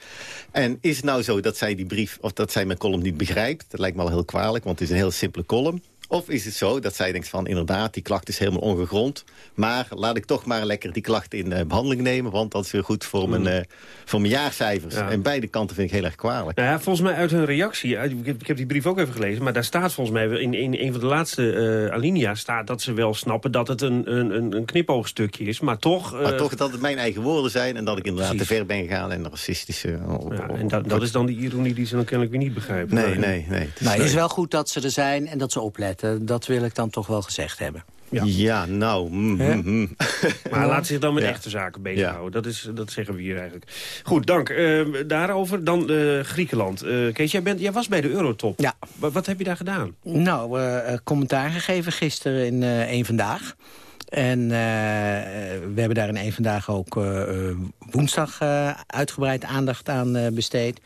En is het nou zo dat zij die brief, of dat zij mijn column niet begrijpt? Dat lijkt me al heel kwalijk, want het is een heel simpele column. Of is het zo dat zij denkt van, inderdaad, die klacht is helemaal ongegrond. Maar laat ik toch maar lekker die klacht in eh, behandeling nemen... want dat is weer goed voor mijn, eh, voor mijn jaarcijfers. Ja. En beide kanten vind ik heel erg kwalijk. Nou ja, volgens mij uit hun reactie, uit- ik heb, ik heb die brief ook even gelezen... maar daar staat volgens mij wel in, in een van de laatste eh alinea's... staat dat ze wel snappen dat het een, een, een, een knipoogstukje is, maar toch... eh, Maar toch dat het mijn eigen woorden zijn... en dat ik inderdaad Precies. te ver ben gegaan en racistische... ja, en dat, dat is dan die ironie die ze dan kennelijk weer niet begrijpen. Nee, nee, nee. Het is, het is wel goed dat ze er zijn en dat ze opletten. Dat wil ik dan toch wel gezegd hebben. Ja, nou... mm, mm, mm. Maar laat zich dan met Ja. echte zaken bezighouden. Dat, is, dat zeggen we hier eigenlijk. Goed, dank. Eh, daarover dan eh, Griekenland. Eh, Kees, jij, bent, jij was bij de Eurotop. Ja. Wat, wat heb je daar gedaan? Nou, commentaar gegeven gisteren in eh één Vandaag. En we hebben daar in één Vandaag ook woensdag eh, uitgebreid aandacht aan eh, besteed.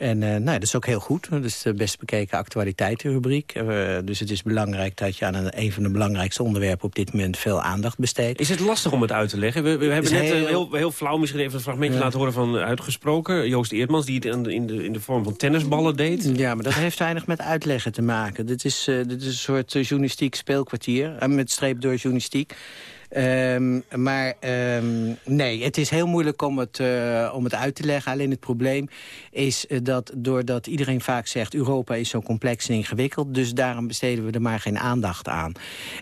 En eh, nou, dat is ook heel goed. Dat is de best bekeken actualiteitenrubriek. Eh, dus het is belangrijk dat je aan een, een van de belangrijkste onderwerpen... op dit moment veel aandacht besteedt. Is het lastig om het uit te leggen? We, we hebben net heel, heel- heel, flauw misschien even een fragmentje laten horen van eh, uitgesproken. Joost Eertmans, die het in de, in de, vorm van tennisballen deed. Ja, maar dat heeft weinig met uitleggen te maken. Dit is, eh, dit is een soort eh, journalistiek speelkwartier. eh, met streep door journalistiek. Ehm, maar ehm, nee, het is heel moeilijk om het, eh, om het uit te leggen. Alleen het probleem is eh, dat doordat iedereen vaak zegt... Europa is zo complex en ingewikkeld... dus daarom besteden we er maar geen aandacht aan.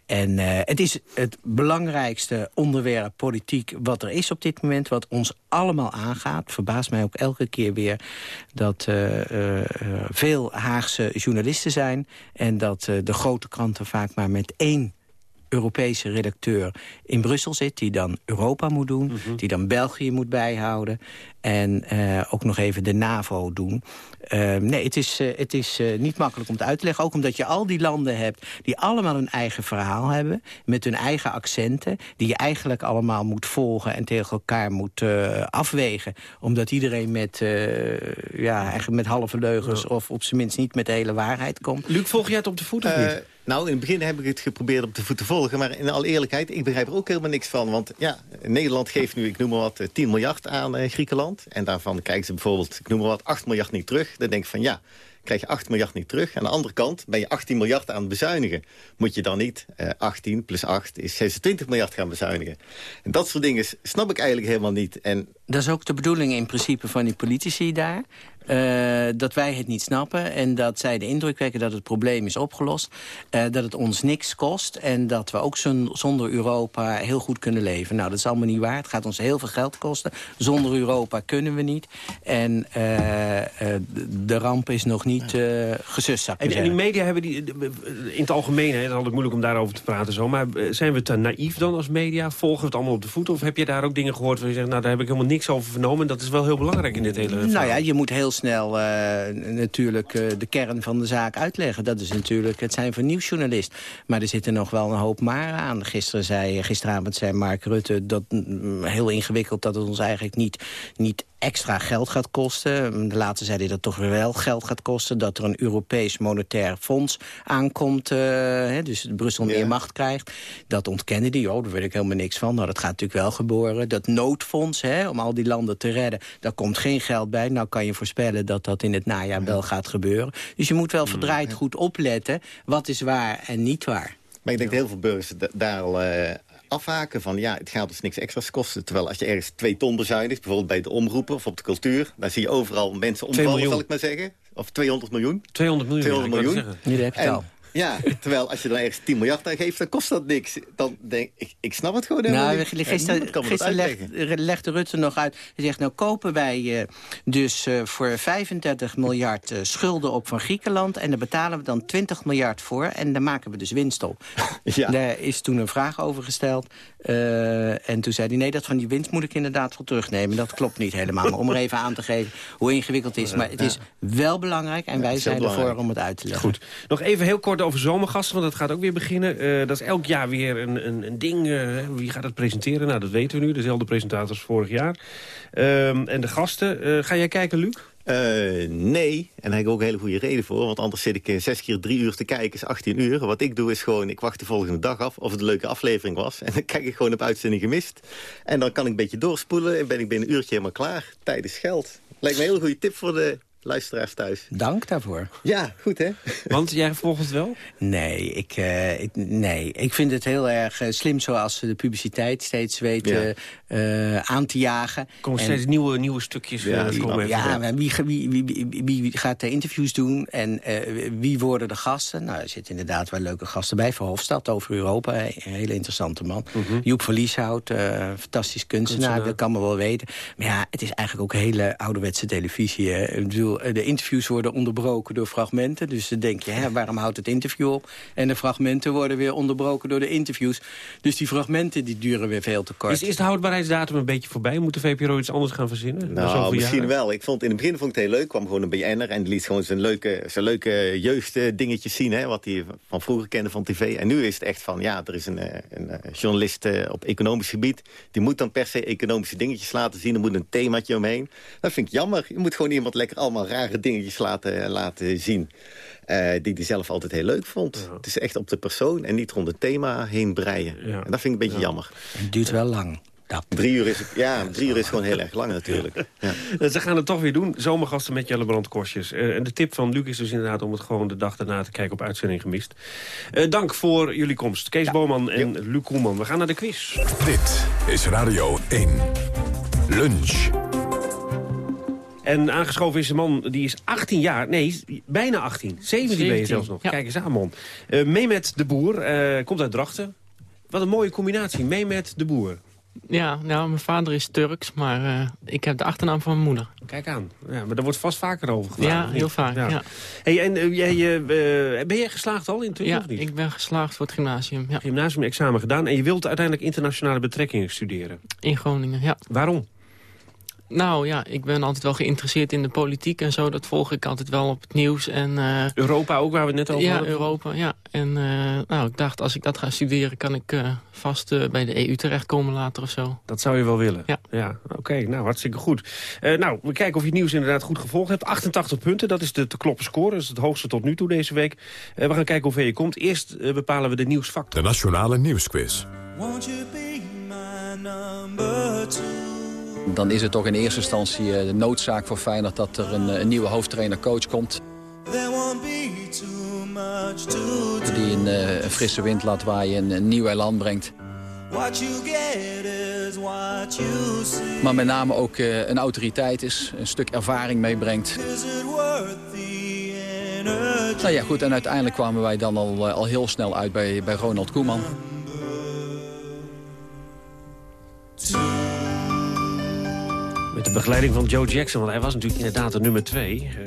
En eh, het is het belangrijkste onderwerp politiek wat er is op dit moment... wat ons allemaal aangaat. Verbaast mij ook elke keer weer dat eh, veel Haagse journalisten zijn... en dat de grote kranten vaak maar met één Europese redacteur in Brussel zit... die dan Europa moet doen, die dan België moet bijhouden... en eh, ook nog even de NAVO doen. Eh, nee, het is, eh, het is eh, niet makkelijk om het uit te leggen. Ook omdat je al die landen hebt die allemaal hun eigen verhaal hebben... met hun eigen accenten, die je eigenlijk allemaal moet volgen... en tegen elkaar moet eh, afwegen. Omdat iedereen met, eh, ja, eigenlijk met halve leugens... of op zijn minst niet met de hele waarheid komt. Luc, volg jij het op de voet of niet? Nou, in het begin heb ik het geprobeerd op de voet te volgen. Maar in alle eerlijkheid, ik begrijp er ook helemaal niks van. Want ja, Nederland geeft nu, ik noem maar wat, eh, 10 miljard aan eh, Griekenland. En daarvan kijken ze bijvoorbeeld, ik noem maar wat, 8 miljard niet terug. Dan denk ik van ja, krijg je 8 miljard niet terug. Aan de andere kant ben je 18 miljard aan het bezuinigen. Moet je dan niet eh, 18 plus 8 is 26 miljard gaan bezuinigen. En dat soort dingen snap ik eigenlijk helemaal niet. En Dat is ook de bedoeling in principe van die politici daar. Eh, dat wij het niet snappen en dat zij de indruk wekken dat het probleem is opgelost. eh, dat het ons niks kost en dat we ook zon- zonder Europa heel goed kunnen leven. Nou, dat is allemaal niet waar. Het gaat ons heel veel geld kosten. Zonder Europa kunnen we niet. En eh, de ramp is nog niet ik En, en die media hebben die, in het algemeen, hè, het is altijd moeilijk om daarover te praten zo, maar zijn we te naïef dan als media? Volgen we het allemaal op de voet? Of heb je daar ook dingen gehoord waar je zegt, nou daar heb ik helemaal niks niks over vernomen. Dat is wel heel belangrijk in dit hele verhaal. Nou ja, je moet heel snel eh, natuurlijk eh, de kern van de zaak uitleggen. Dat is natuurlijk het zijn van nieuwsjournalist. Maar er zitten nog wel een hoop maar aan. Gisteren zei, gisteravond zei Mark Rutte dat mm, heel ingewikkeld... dat het ons eigenlijk niet, niet extra geld gaat kosten. De laatste zei hij dat het toch wel geld gaat kosten. Dat er een Europees monetair fonds aankomt. Uh, hè, dus Brussel meer macht krijgt. Dat ontkende hij. Oh, daar weet ik helemaal niks van. Nou, dat gaat natuurlijk wel gebeuren. Dat noodfonds, hè, om al die landen te redden. Daar komt geen geld bij. Nou kan je voorspellen dat dat in het najaar wel gaat gebeuren. Dus je moet wel verdraaid goed opletten. Wat is waar en niet waar. Maar ik denk dat heel veel burgers daar al uh, afhaken van... ja, het gaat dus niks extra's kosten. Terwijl als je ergens twee ton bezuinigt, bijvoorbeeld bij de omroepen... of op de cultuur, dan zie je overal mensen omvallen, zal ik maar zeggen. Of 200 miljoen. 200 miljoen, 200 miljoen. Jullie heb je het al. Ja, terwijl als je dan ergens 10 miljard aan geeft, dan kost dat niks. Dan denk ik, ik snap het gewoon helemaal nou, niet. Gisteren, gisteren legde, legde Rutte nog uit. Hij zegt, nou kopen wij uh, dus uh, voor 35 miljard uh, schulden op van Griekenland... en daar betalen we dan 20 miljard voor en daar maken we dus winst op. Ja. Daar is toen een vraag over gesteld. en toen zei hij, nee, dat van die winst moet ik inderdaad wel terugnemen. Dat klopt niet helemaal. Maar om er even aan te geven hoe ingewikkeld het is. Maar het is wel belangrijk en wij zijn ervoor om het uit te leggen. Goed. Nog even heel kort over zomergasten, want dat gaat ook weer beginnen. Uh, dat is elk jaar weer een, een, een ding. Uh, wie gaat het presenteren? Nou, dat weten we nu. Dezelfde presentator als vorig jaar. Uh, en de gasten. Uh, ga jij kijken, Luc? nee, en daar heb ik ook een hele goede reden voor. Want anders zit ik zes keer drie uur te kijken, is 18 uur. Wat ik doe is gewoon, ik wacht de volgende dag af of het een leuke aflevering was. En dan kijk ik gewoon op uitzending gemist. En dan kan ik een beetje doorspoelen en ben ik binnen een uurtje helemaal klaar. Tijd geld. Lijkt me een hele goede tip voor de luisteraars thuis. Dank daarvoor. Ja, goed hè? Want jij volgt het wel? Nee, ik, uh, ik, nee. ik vind het heel erg uh, slim zoals ze de publiciteit steeds weten ja. uh, aan te jagen. Er komen steeds nieuwe, nieuwe stukjes. Ja, ja maar wie, wie, wie, wie, gaat de interviews doen en wie worden de gasten? Nou, er zitten inderdaad wel leuke gasten bij. Verhofstadt over Europa, een hele interessante man. Mm -hmm. Joep van Lieshout, fantastisch kunstenaar, kunstenaar, dat kan me wel weten. Maar ja, het is eigenlijk ook hele ouderwetse televisie. Hè. Ik bedoel, de interviews worden onderbroken door fragmenten. Dus dan denk je, hè, waarom houdt het interview op? En de fragmenten worden weer onderbroken door de interviews. Dus die fragmenten die duren weer veel te kort. Is, is de houdbaarheidsdatum een beetje voorbij? Moet de VPRO iets anders gaan verzinnen? Nou, misschien wel. Ik vond, in het begin vond ik het heel leuk. kwam gewoon een BN'er en die liet gewoon zijn leuke, zijn leuke jeugddingetjes zien. Hè, wat hij van vroeger kende van tv. En nu is het echt van, ja, er is een, een, een journalist op economisch gebied. Die moet dan per se economische dingetjes laten zien. Er moet een themaatje omheen. Dat vind ik jammer. Je moet gewoon iemand lekker allemaal rare dingetjes laten, laten zien. Uh, die hij zelf altijd heel leuk vond. Ja. Het is echt op de persoon en niet rond het thema heen breien. Ja. En dat vind ik een beetje ja. jammer. Het duurt wel lang. Dat. Drie uur is, ja, drie uur is gewoon heel erg lang natuurlijk. Ja. Ze gaan het toch weer doen. Zomergasten met Jelle Brandkostjes. Uh, en de tip van Luc is dus inderdaad om het gewoon de dag daarna te kijken op uitzending gemist. Uh, dank voor jullie komst. Kees ja. Boman en ja. Luc Koelman. We gaan naar de quiz. Dit is Radio 1. Lunch. En aangeschoven is een man, die is 18 jaar. Nee, bijna 18. 17 ben je zelfs nog. Ja. Kijk eens aan, man. Uh, mee met de boer. Uh, komt uit Drachten. Wat een mooie combinatie. Mee met de boer. Ja, nou, mijn vader is Turks, maar uh, ik heb de achternaam van mijn moeder. Kijk aan. Ja, maar daar wordt vast vaker over gedaan. Ja, heel vaak, ja. ja. Hey, en, jij, ben jij geslaagd al in Turks ja, of niet? ik ben geslaagd voor het gymnasium. Ja. Gymnasium-examen gedaan. En je wilt uiteindelijk internationale betrekkingen studeren? In Groningen, ja. Waarom? Nou ja, ik ben altijd wel geïnteresseerd in de politiek en zo. Dat volg ik altijd wel op het nieuws. En, uh, Europa ook, waar we het net over ja, hadden? Ja, Europa, ja. En uh, nou, ik dacht, als ik dat ga studeren... kan ik uh, vast bij de EU terechtkomen later of zo. Dat zou je wel willen? Ja. ja Oké, okay, nou, hartstikke goed. nou, we kijken of je het nieuws inderdaad goed gevolgd hebt. 88 punten, dat is de te kloppen score. Dat is het hoogste tot nu toe deze week. we gaan kijken hoe ver je komt. Eerst bepalen we de nieuwsfactor. De Nationale Nieuwsquiz. Won't you be my number two? Dan is het toch in eerste instantie de noodzaak voor Feyenoord dat er een, een nieuwe hoofdtrainer-coach komt. Die een, uh, een, frisse wind laat waaien en een nieuw elan brengt. Maar met name ook een autoriteit is, een stuk ervaring meebrengt. Nou ja, goed, en uiteindelijk kwamen wij dan al, al heel snel uit bij, bij Ronald Koeman. Met de begeleiding van Joe Jackson, want hij was natuurlijk inderdaad de nummer twee. Uh,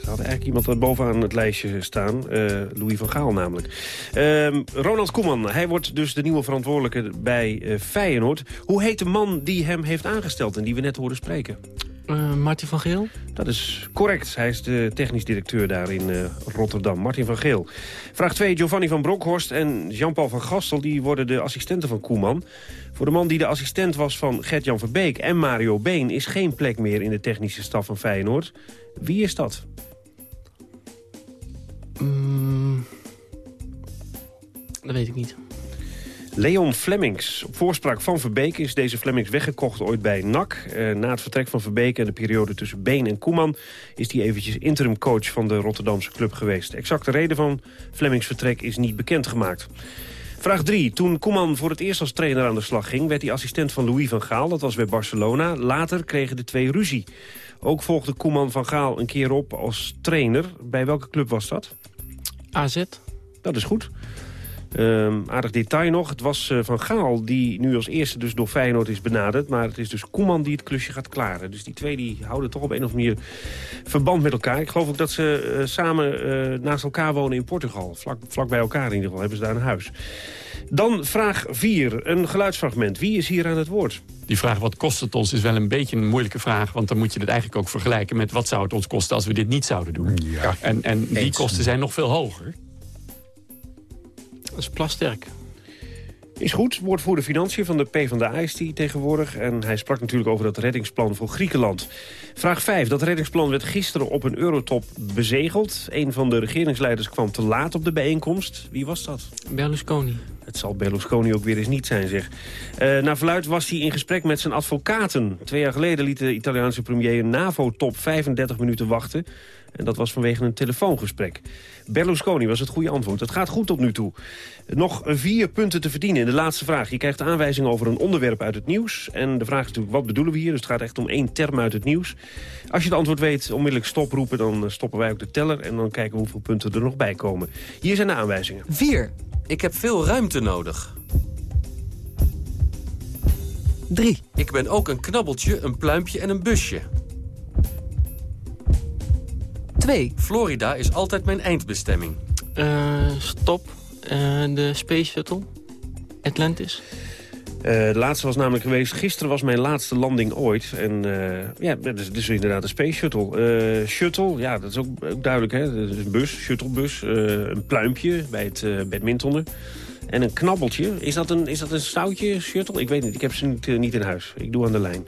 Ze hadden eigenlijk iemand er bovenaan het lijstje staan. eh, Louis van Gaal namelijk. Ehm, Ronald Koeman, hij wordt dus de nieuwe verantwoordelijke bij eh, Feyenoord. Hoe heet de man die hem heeft aangesteld en die we net hoorden spreken? Uh, Martin van Geel? Dat is correct. Hij is de technisch directeur daar in uh, Rotterdam. Martin van Geel. Vraag 2. Giovanni van Bronckhorst en Jean-Paul van Gastel... die worden de assistenten van Koeman. Voor de man die de assistent was van Gert-Jan Verbeek en Mario Been... is geen plek meer in de technische staf van Feyenoord. Wie is dat? Mm, dat weet ik niet. Leon Flemings. Op voorspraak van Verbeek is deze Flemings weggekocht ooit bij NAC. Uh, na het vertrek van Verbeek en de periode tussen Been en Koeman... is hij eventjes interim coach van de Rotterdamse club geweest. De exacte reden van Flemings vertrek is niet bekendgemaakt. Vraag 3. Toen Koeman voor het eerst als trainer aan de slag ging... werd hij assistent van Louis van Gaal, dat was bij Barcelona. Later kregen de twee ruzie. Ook volgde Koeman van Gaal een keer op als trainer. Bij welke club was dat? AZ. Dat is goed. Um, aardig detail nog. Het was uh, Van Gaal die nu als eerste dus door Feyenoord is benaderd. Maar het is dus Koeman die het klusje gaat klaren. Dus die twee die houden toch op een of andere manier verband met elkaar. Ik geloof ook dat ze uh, samen uh, naast elkaar wonen in Portugal. Vlak, vlak bij elkaar in ieder geval hebben ze daar een huis. Dan vraag 4, een geluidsfragment. Wie is hier aan het woord? Die vraag wat kost het ons is wel een beetje een moeilijke vraag. Want dan moet je het eigenlijk ook vergelijken met wat zou het ons kosten als we dit niet zouden doen. Ja. En, en die kosten zijn nog veel hoger. Dat is Plasterk. Is goed, woordvoerder Financiën van de PvdA is die tegenwoordig. En hij sprak natuurlijk over dat reddingsplan voor Griekenland. Vraag 5. Dat reddingsplan werd gisteren op een eurotop bezegeld. Een van de regeringsleiders kwam te laat op de bijeenkomst. Wie was dat? Berlusconi. Zal Berlusconi ook weer eens niet zijn, zeg. Uh, naar verluid was hij in gesprek met zijn advocaten. Twee jaar geleden liet de Italiaanse premier een NAVO-top 35 minuten wachten. En dat was vanwege een telefoongesprek. Berlusconi was het goede antwoord. Het gaat goed tot nu toe. Nog vier punten te verdienen in de laatste vraag. Je krijgt aanwijzingen over een onderwerp uit het nieuws. En de vraag is natuurlijk, wat bedoelen we hier? Dus het gaat echt om één term uit het nieuws. Als je het antwoord weet, onmiddellijk stoproepen. Dan stoppen wij ook de teller. En dan kijken we hoeveel punten er nog bij komen. Hier zijn de aanwijzingen. 4. Ik heb veel ruimte nodig. 3. Ik ben ook een knabbeltje, een pluimpje en een busje. 2. Florida is altijd mijn eindbestemming. Uh, stop. Uh, de Space Shuttle. Atlantis. Uh, de laatste was namelijk geweest... Gisteren was mijn laatste landing ooit. En uh, ja, dat is, inderdaad een Space Shuttle. Uh, shuttle, ja, dat is ook, ook duidelijk. Hè? Dat is een bus, shuttlebus. een pluimpje bij het badmintonnen. En een knabbeltje. Is dat een, is dat een stoutje shuttle? Ik weet niet. Ik heb ze niet, niet in huis. Ik doe aan de lijn.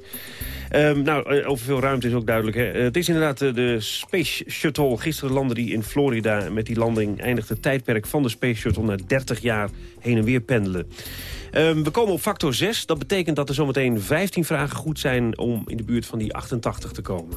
Um, nou, over veel ruimte is ook duidelijk. Hè? Uh, het is inderdaad de Space Shuttle. Gisteren landde die in Florida. Met die landing eindigt het tijdperk van de Space Shuttle... na 30 jaar heen en weer pendelen. Um, we komen op factor 6. Dat betekent dat er zometeen 15 vragen goed zijn... om in de buurt van die 88 te komen.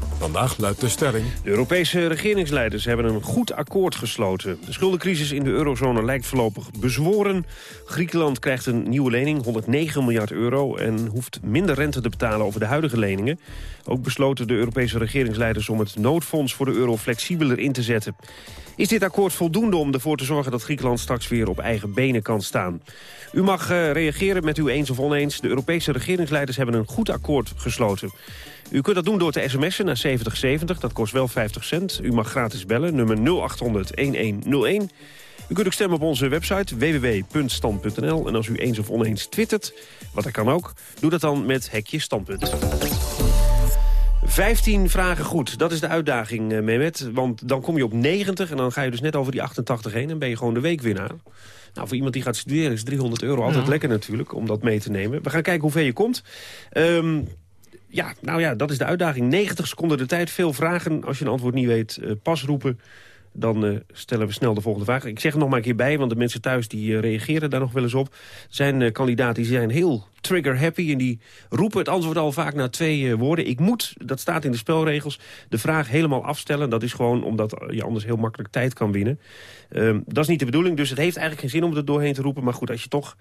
Vandaag luidt de stelling... De Europese regeringsleiders hebben een goed akkoord gesloten. De schuldencrisis in de eurozone lijkt voorlopig bezworen. Griekenland krijgt een nieuwe lening, 109 miljard euro... en hoeft minder rente te betalen over de huidige leningen. Ook besloten de Europese regeringsleiders om het noodfonds voor de euro flexibeler in te zetten. Is dit akkoord voldoende om ervoor te zorgen dat Griekenland straks weer op eigen benen kan staan? U mag uh, reageren met uw eens of oneens. De Europese regeringsleiders hebben een goed akkoord gesloten. U kunt dat doen door te sms'en naar 7070, dat kost wel 50 cent. U mag gratis bellen, nummer 0800-1101. U kunt ook stemmen op onze website www.stand.nl. En als u eens of oneens twittert, wat dat kan ook, doe dat dan met hekje standpunt. 15 vragen goed, dat is de uitdaging, uh, Mehmet. Want dan kom je op 90 en dan ga je dus net over die 88 heen... en ben je gewoon de weekwinnaar. Nou, voor iemand die gaat studeren is 300 euro altijd ja. lekker natuurlijk... om dat mee te nemen. We gaan kijken hoe ver je komt. Um, ja, nou ja, dat is de uitdaging. 90 seconden de tijd, veel vragen. Als je een antwoord niet weet, uh, pas roepen. Dan uh, stellen we snel de volgende vraag. Ik zeg er nog maar een keer bij, want de mensen thuis die uh, reageren daar nog wel eens op. Er zijn kandidaten die zijn heel trigger happy. En die roepen het antwoord al vaak na twee eh, woorden. Ik moet, dat staat in de spelregels, de vraag helemaal afstellen. Dat is gewoon omdat je anders heel makkelijk tijd kan winnen. Ehm, dat is niet de bedoeling, dus het heeft eigenlijk geen zin om er doorheen te roepen. Maar goed, als je toch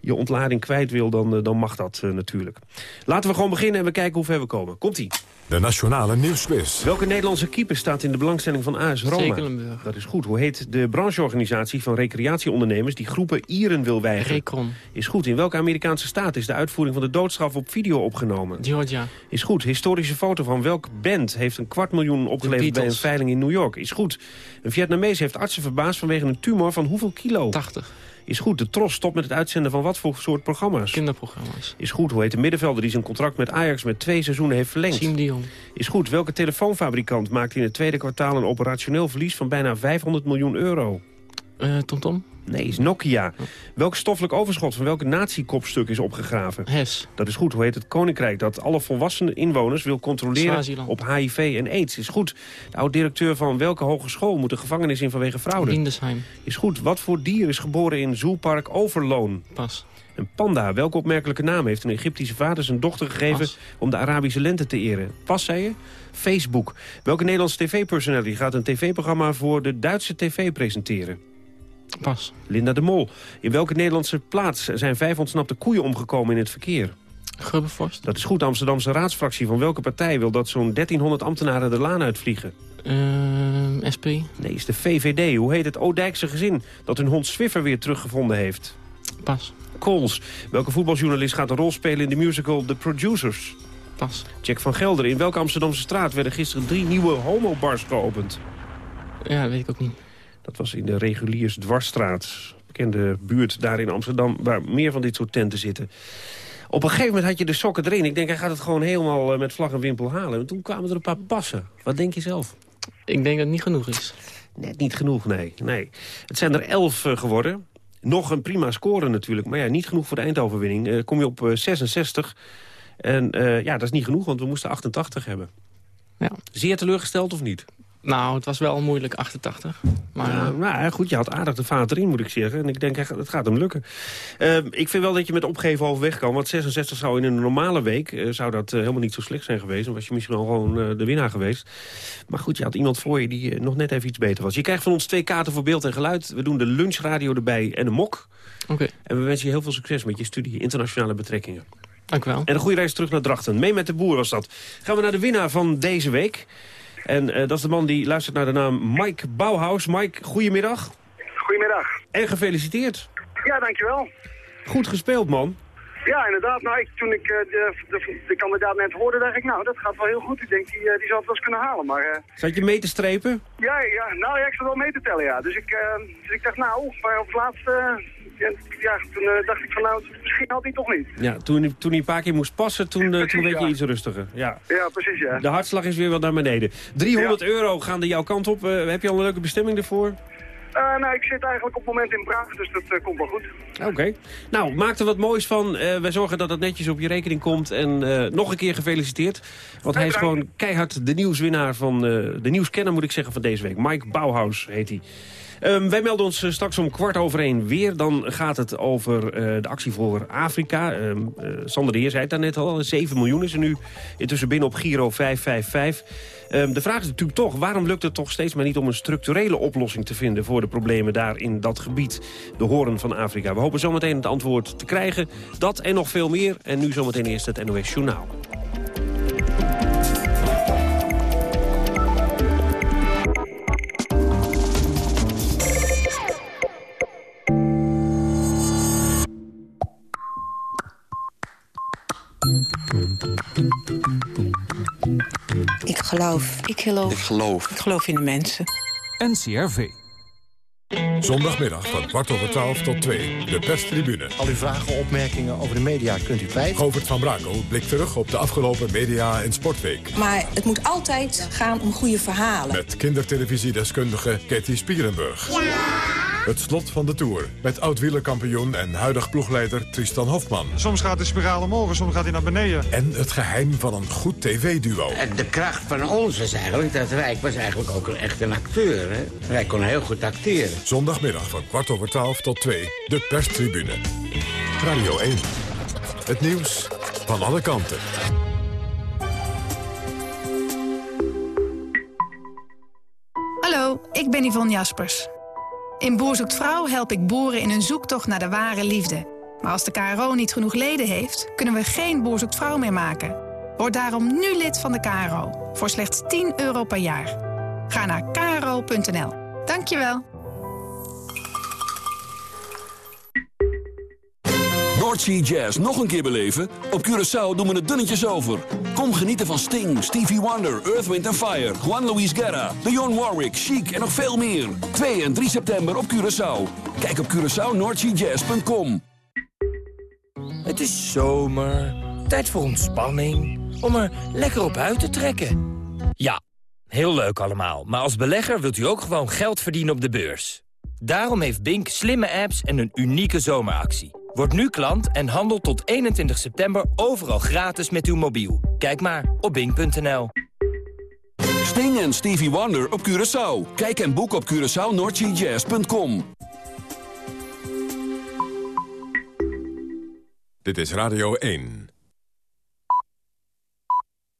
je ontlading kwijt wil, dan, eh, dan mag dat eh, natuurlijk. Laten we gewoon beginnen en we kijken hoe ver we komen. Komt-ie. De Nationale Nieuwsquiz. Welke Nederlandse keeper staat in de belangstelling van AS Roma? Stekelenburg. Dat is goed. Hoe heet de brancheorganisatie van recreatieondernemers... die groepen Ieren wil weigeren? Recron. Is goed. In welke Amerikaanse staat is de uitvoering van de doodstraf op video opgenomen? Georgia. Is goed. Historische foto van welk band heeft een kwart miljoen opgeleverd bij een veiling in New York? Is goed. Een Vietnamees heeft artsen verbaasd vanwege een tumor van hoeveel kilo? 80. Is goed. De Tros stopt met het uitzenden van wat voor soort programma's? Kinderprogramma's. Is goed. Hoe heet de middenvelder die zijn contract met Ajax met twee seizoenen heeft verlengd? Siem de Jong. Is goed. Welke telefoonfabrikant maakt in het tweede kwartaal een operationeel verlies van bijna 500 miljoen euro? Eh TomTom. Nee, is Nokia. Welk stoffelijk overschot van welke nazi-kopstuk is opgegraven? Hes. Dat is goed. Hoe heet het koninkrijk dat alle volwassen inwoners wil controleren Swaziland. op HIV en aids? Is goed. De oud-directeur van welke hogeschool moet de gevangenis in vanwege fraude? Lindesheim. Is goed. Wat voor dier is geboren in Zoopark Overloon? Pas. Een panda. Welke opmerkelijke naam heeft een Egyptische vader zijn dochter gegeven Pas. om de Arabische lente te eren? Pas, zei je? Facebook. Welke Nederlandse tv-personality gaat een tv-programma voor de Duitse tv presenteren? Pas. Linda de Mol. In welke Nederlandse plaats zijn vijf ontsnapte koeien omgekomen in het verkeer? Grubbevorst. Dat is goed. De Amsterdamse raadsfractie van welke partij wil dat zo'n 1300 ambtenaren de laan uitvliegen? Ehm SP. Nee, is de VVD. Hoe heet het Oudijkse gezin dat hun hond Swiffer weer teruggevonden heeft? Pas. Coles. Welke voetbaljournalist gaat een rol spelen in de musical The Producers? Pas. Jack van Gelder. In welke Amsterdamse straat werden gisteren drie nieuwe homobars geopend? Ja, dat weet ik ook niet. Dat was in de Reguliers Dwarsstraat. Bekende buurt daar in Amsterdam, waar meer van dit soort tenten zitten. Op een gegeven moment had je de sokken erin. Ik denk, hij gaat het gewoon helemaal eh, met vlag en wimpel halen. En toen kwamen er een paar passen. Wat denk je zelf? Ik denk dat het niet genoeg is. Net niet genoeg, nee. nee. Het zijn er elf eh, geworden. Nog een prima score natuurlijk. Maar ja, niet genoeg voor de eindoverwinning. Eh, kom je op eh, 66. En ja, dat is niet genoeg, want we moesten 88 hebben. Ja. Zeer teleurgesteld of niet? Nou, het was wel moeilijk, 88. Maar Ja, nou, goed, je had aardig de vaat erin, moet ik zeggen. En ik denk, echt, het gaat hem lukken. Ehm, ik vind wel dat je met opgeven overweg kan. Want 66 zou in een normale week eh, zou dat eh, helemaal niet zo slecht zijn geweest. Dan was je misschien al gewoon eh, de winnaar geweest. Maar goed, je had iemand voor je die eh, nog net even iets beter was. Je krijgt van ons twee kaarten voor beeld en geluid. We doen de lunchradio erbij en een mok. Oké. En we wensen je heel veel succes met je studie internationale betrekkingen. dank u wel. En een goede reis terug naar Drachten. Mee met de boer was dat. Gaan we naar de winnaar van deze week. En eh, dat is de man die luistert naar de naam Mike Bauhaus. Mike, goedemiddag. Goedemiddag. En gefeliciteerd. Ja, dankjewel. Goed gespeeld, man. Ja, inderdaad. Nou, ik, toen ik eh, de, de, de kandidaat net hoorde, dacht ik, nou, dat gaat wel heel goed. Ik denk, die, eh, die zal het wel eens kunnen halen. Maar Zat je mee te strepen? ja, ja, nou ja, ik zat wel mee te tellen, ja. Dus ik, dus ik dacht, nou, maar op het laatste, eh, ja, toen eh, dacht ik van, nou, misschien had hij toch niet. Ja, toen, hij- toen hij een paar keer moest passen, toen, eh, toen werd je ja. iets rustiger. Ja. Ja, precies, ja. De hartslag is weer wat naar beneden. 300 euro gaan de jouw kant op. Eh, heb je al een leuke bestemming ervoor? Eh, nou, ik zit eigenlijk op het moment in Praag, dus dat komt wel goed. Oké. Nou, maak er wat moois van. Eh, wij zorgen dat het netjes op je rekening komt. En nog een keer gefeliciteerd. Want hij is gewoon keihard de nieuwswinnaar van... de nieuwskenner, moet ik zeggen, van deze week. Mike Bauhaus heet hij. Ehm, wij melden ons eh, straks om kwart over één weer. Dan gaat het over eh, de actie voor Afrika. Eh, Sander de Heer zei het daarnet al. 7 miljoen is er nu intussen binnen op Giro 555. Ehm, de vraag is natuurlijk toch, waarom lukt het toch steeds maar niet om een structurele oplossing te vinden voor de problemen daar in dat gebied, de horen van Afrika. We hopen zometeen het antwoord te krijgen. Dat en nog veel meer. En nu zometeen eerst het NOS Journaal. Geloof. Ik geloof. Ik geloof. Ik geloof in de mensen. NCRV. Zondagmiddag van kwart over twaalf tot twee. De perstribune. Al uw vragen, opmerkingen over de media kunt u kwijt. Govert van Brakel blikt terug op de afgelopen media- en sportweek. Maar het moet altijd gaan om goede verhalen. Met kindertelevisiedeskundige Katie Spierenburg. Het slot van de Tour. Met oud-wielerkampioen en huidig ploegleider Tristan Hofman. Soms gaat de spiraal omhoog, soms gaat hij naar beneden. En het geheim van een goed tv-duo. En de kracht van ons was eigenlijk dat Rijk was eigenlijk ook een, echt een acteur. Hè? Rijk kon heel goed acteren. Zondagmiddag van kwart over twaalf tot twee. De perstribune. Radio 1. Het nieuws van alle kanten. Hallo, ik ben Yvonne Jaspers. In Boer zoekt Vrouw help ik boeren in hun zoektocht naar de ware liefde. Maar als de KRO niet genoeg leden heeft, kunnen we geen Boer zoekt Vrouw meer maken. Word daarom nu lid van de KRO, voor slechts 10 euro per jaar. Ga naar kro.nl. Dankjewel. Noordsea Jazz nog een keer beleven? Op Curaçao doen we het dunnetjes over. Kom genieten van Sting, Stevie Wonder, Earth, Wind Fire... Juan Luis Guerra, Dionne Warwick, Chic en nog veel meer. 2 en 3 september op Curaçao. Kijk op CuraçaoNoordseaJazz.com. Het is zomer, tijd voor ontspanning, om er lekker op uit te trekken. Ja, heel leuk allemaal, maar als belegger wilt u ook gewoon geld verdienen op de beurs. Daarom heeft Bink slimme apps en een unieke zomeractie. Word nu klant en handel tot 21 september overal gratis met uw mobiel. Kijk maar op bink.nl. Sting en Stevie Wonder op Curaçao. Kijk en boek op CuraçaoNoordseaJazz.com. Dit is Radio 1.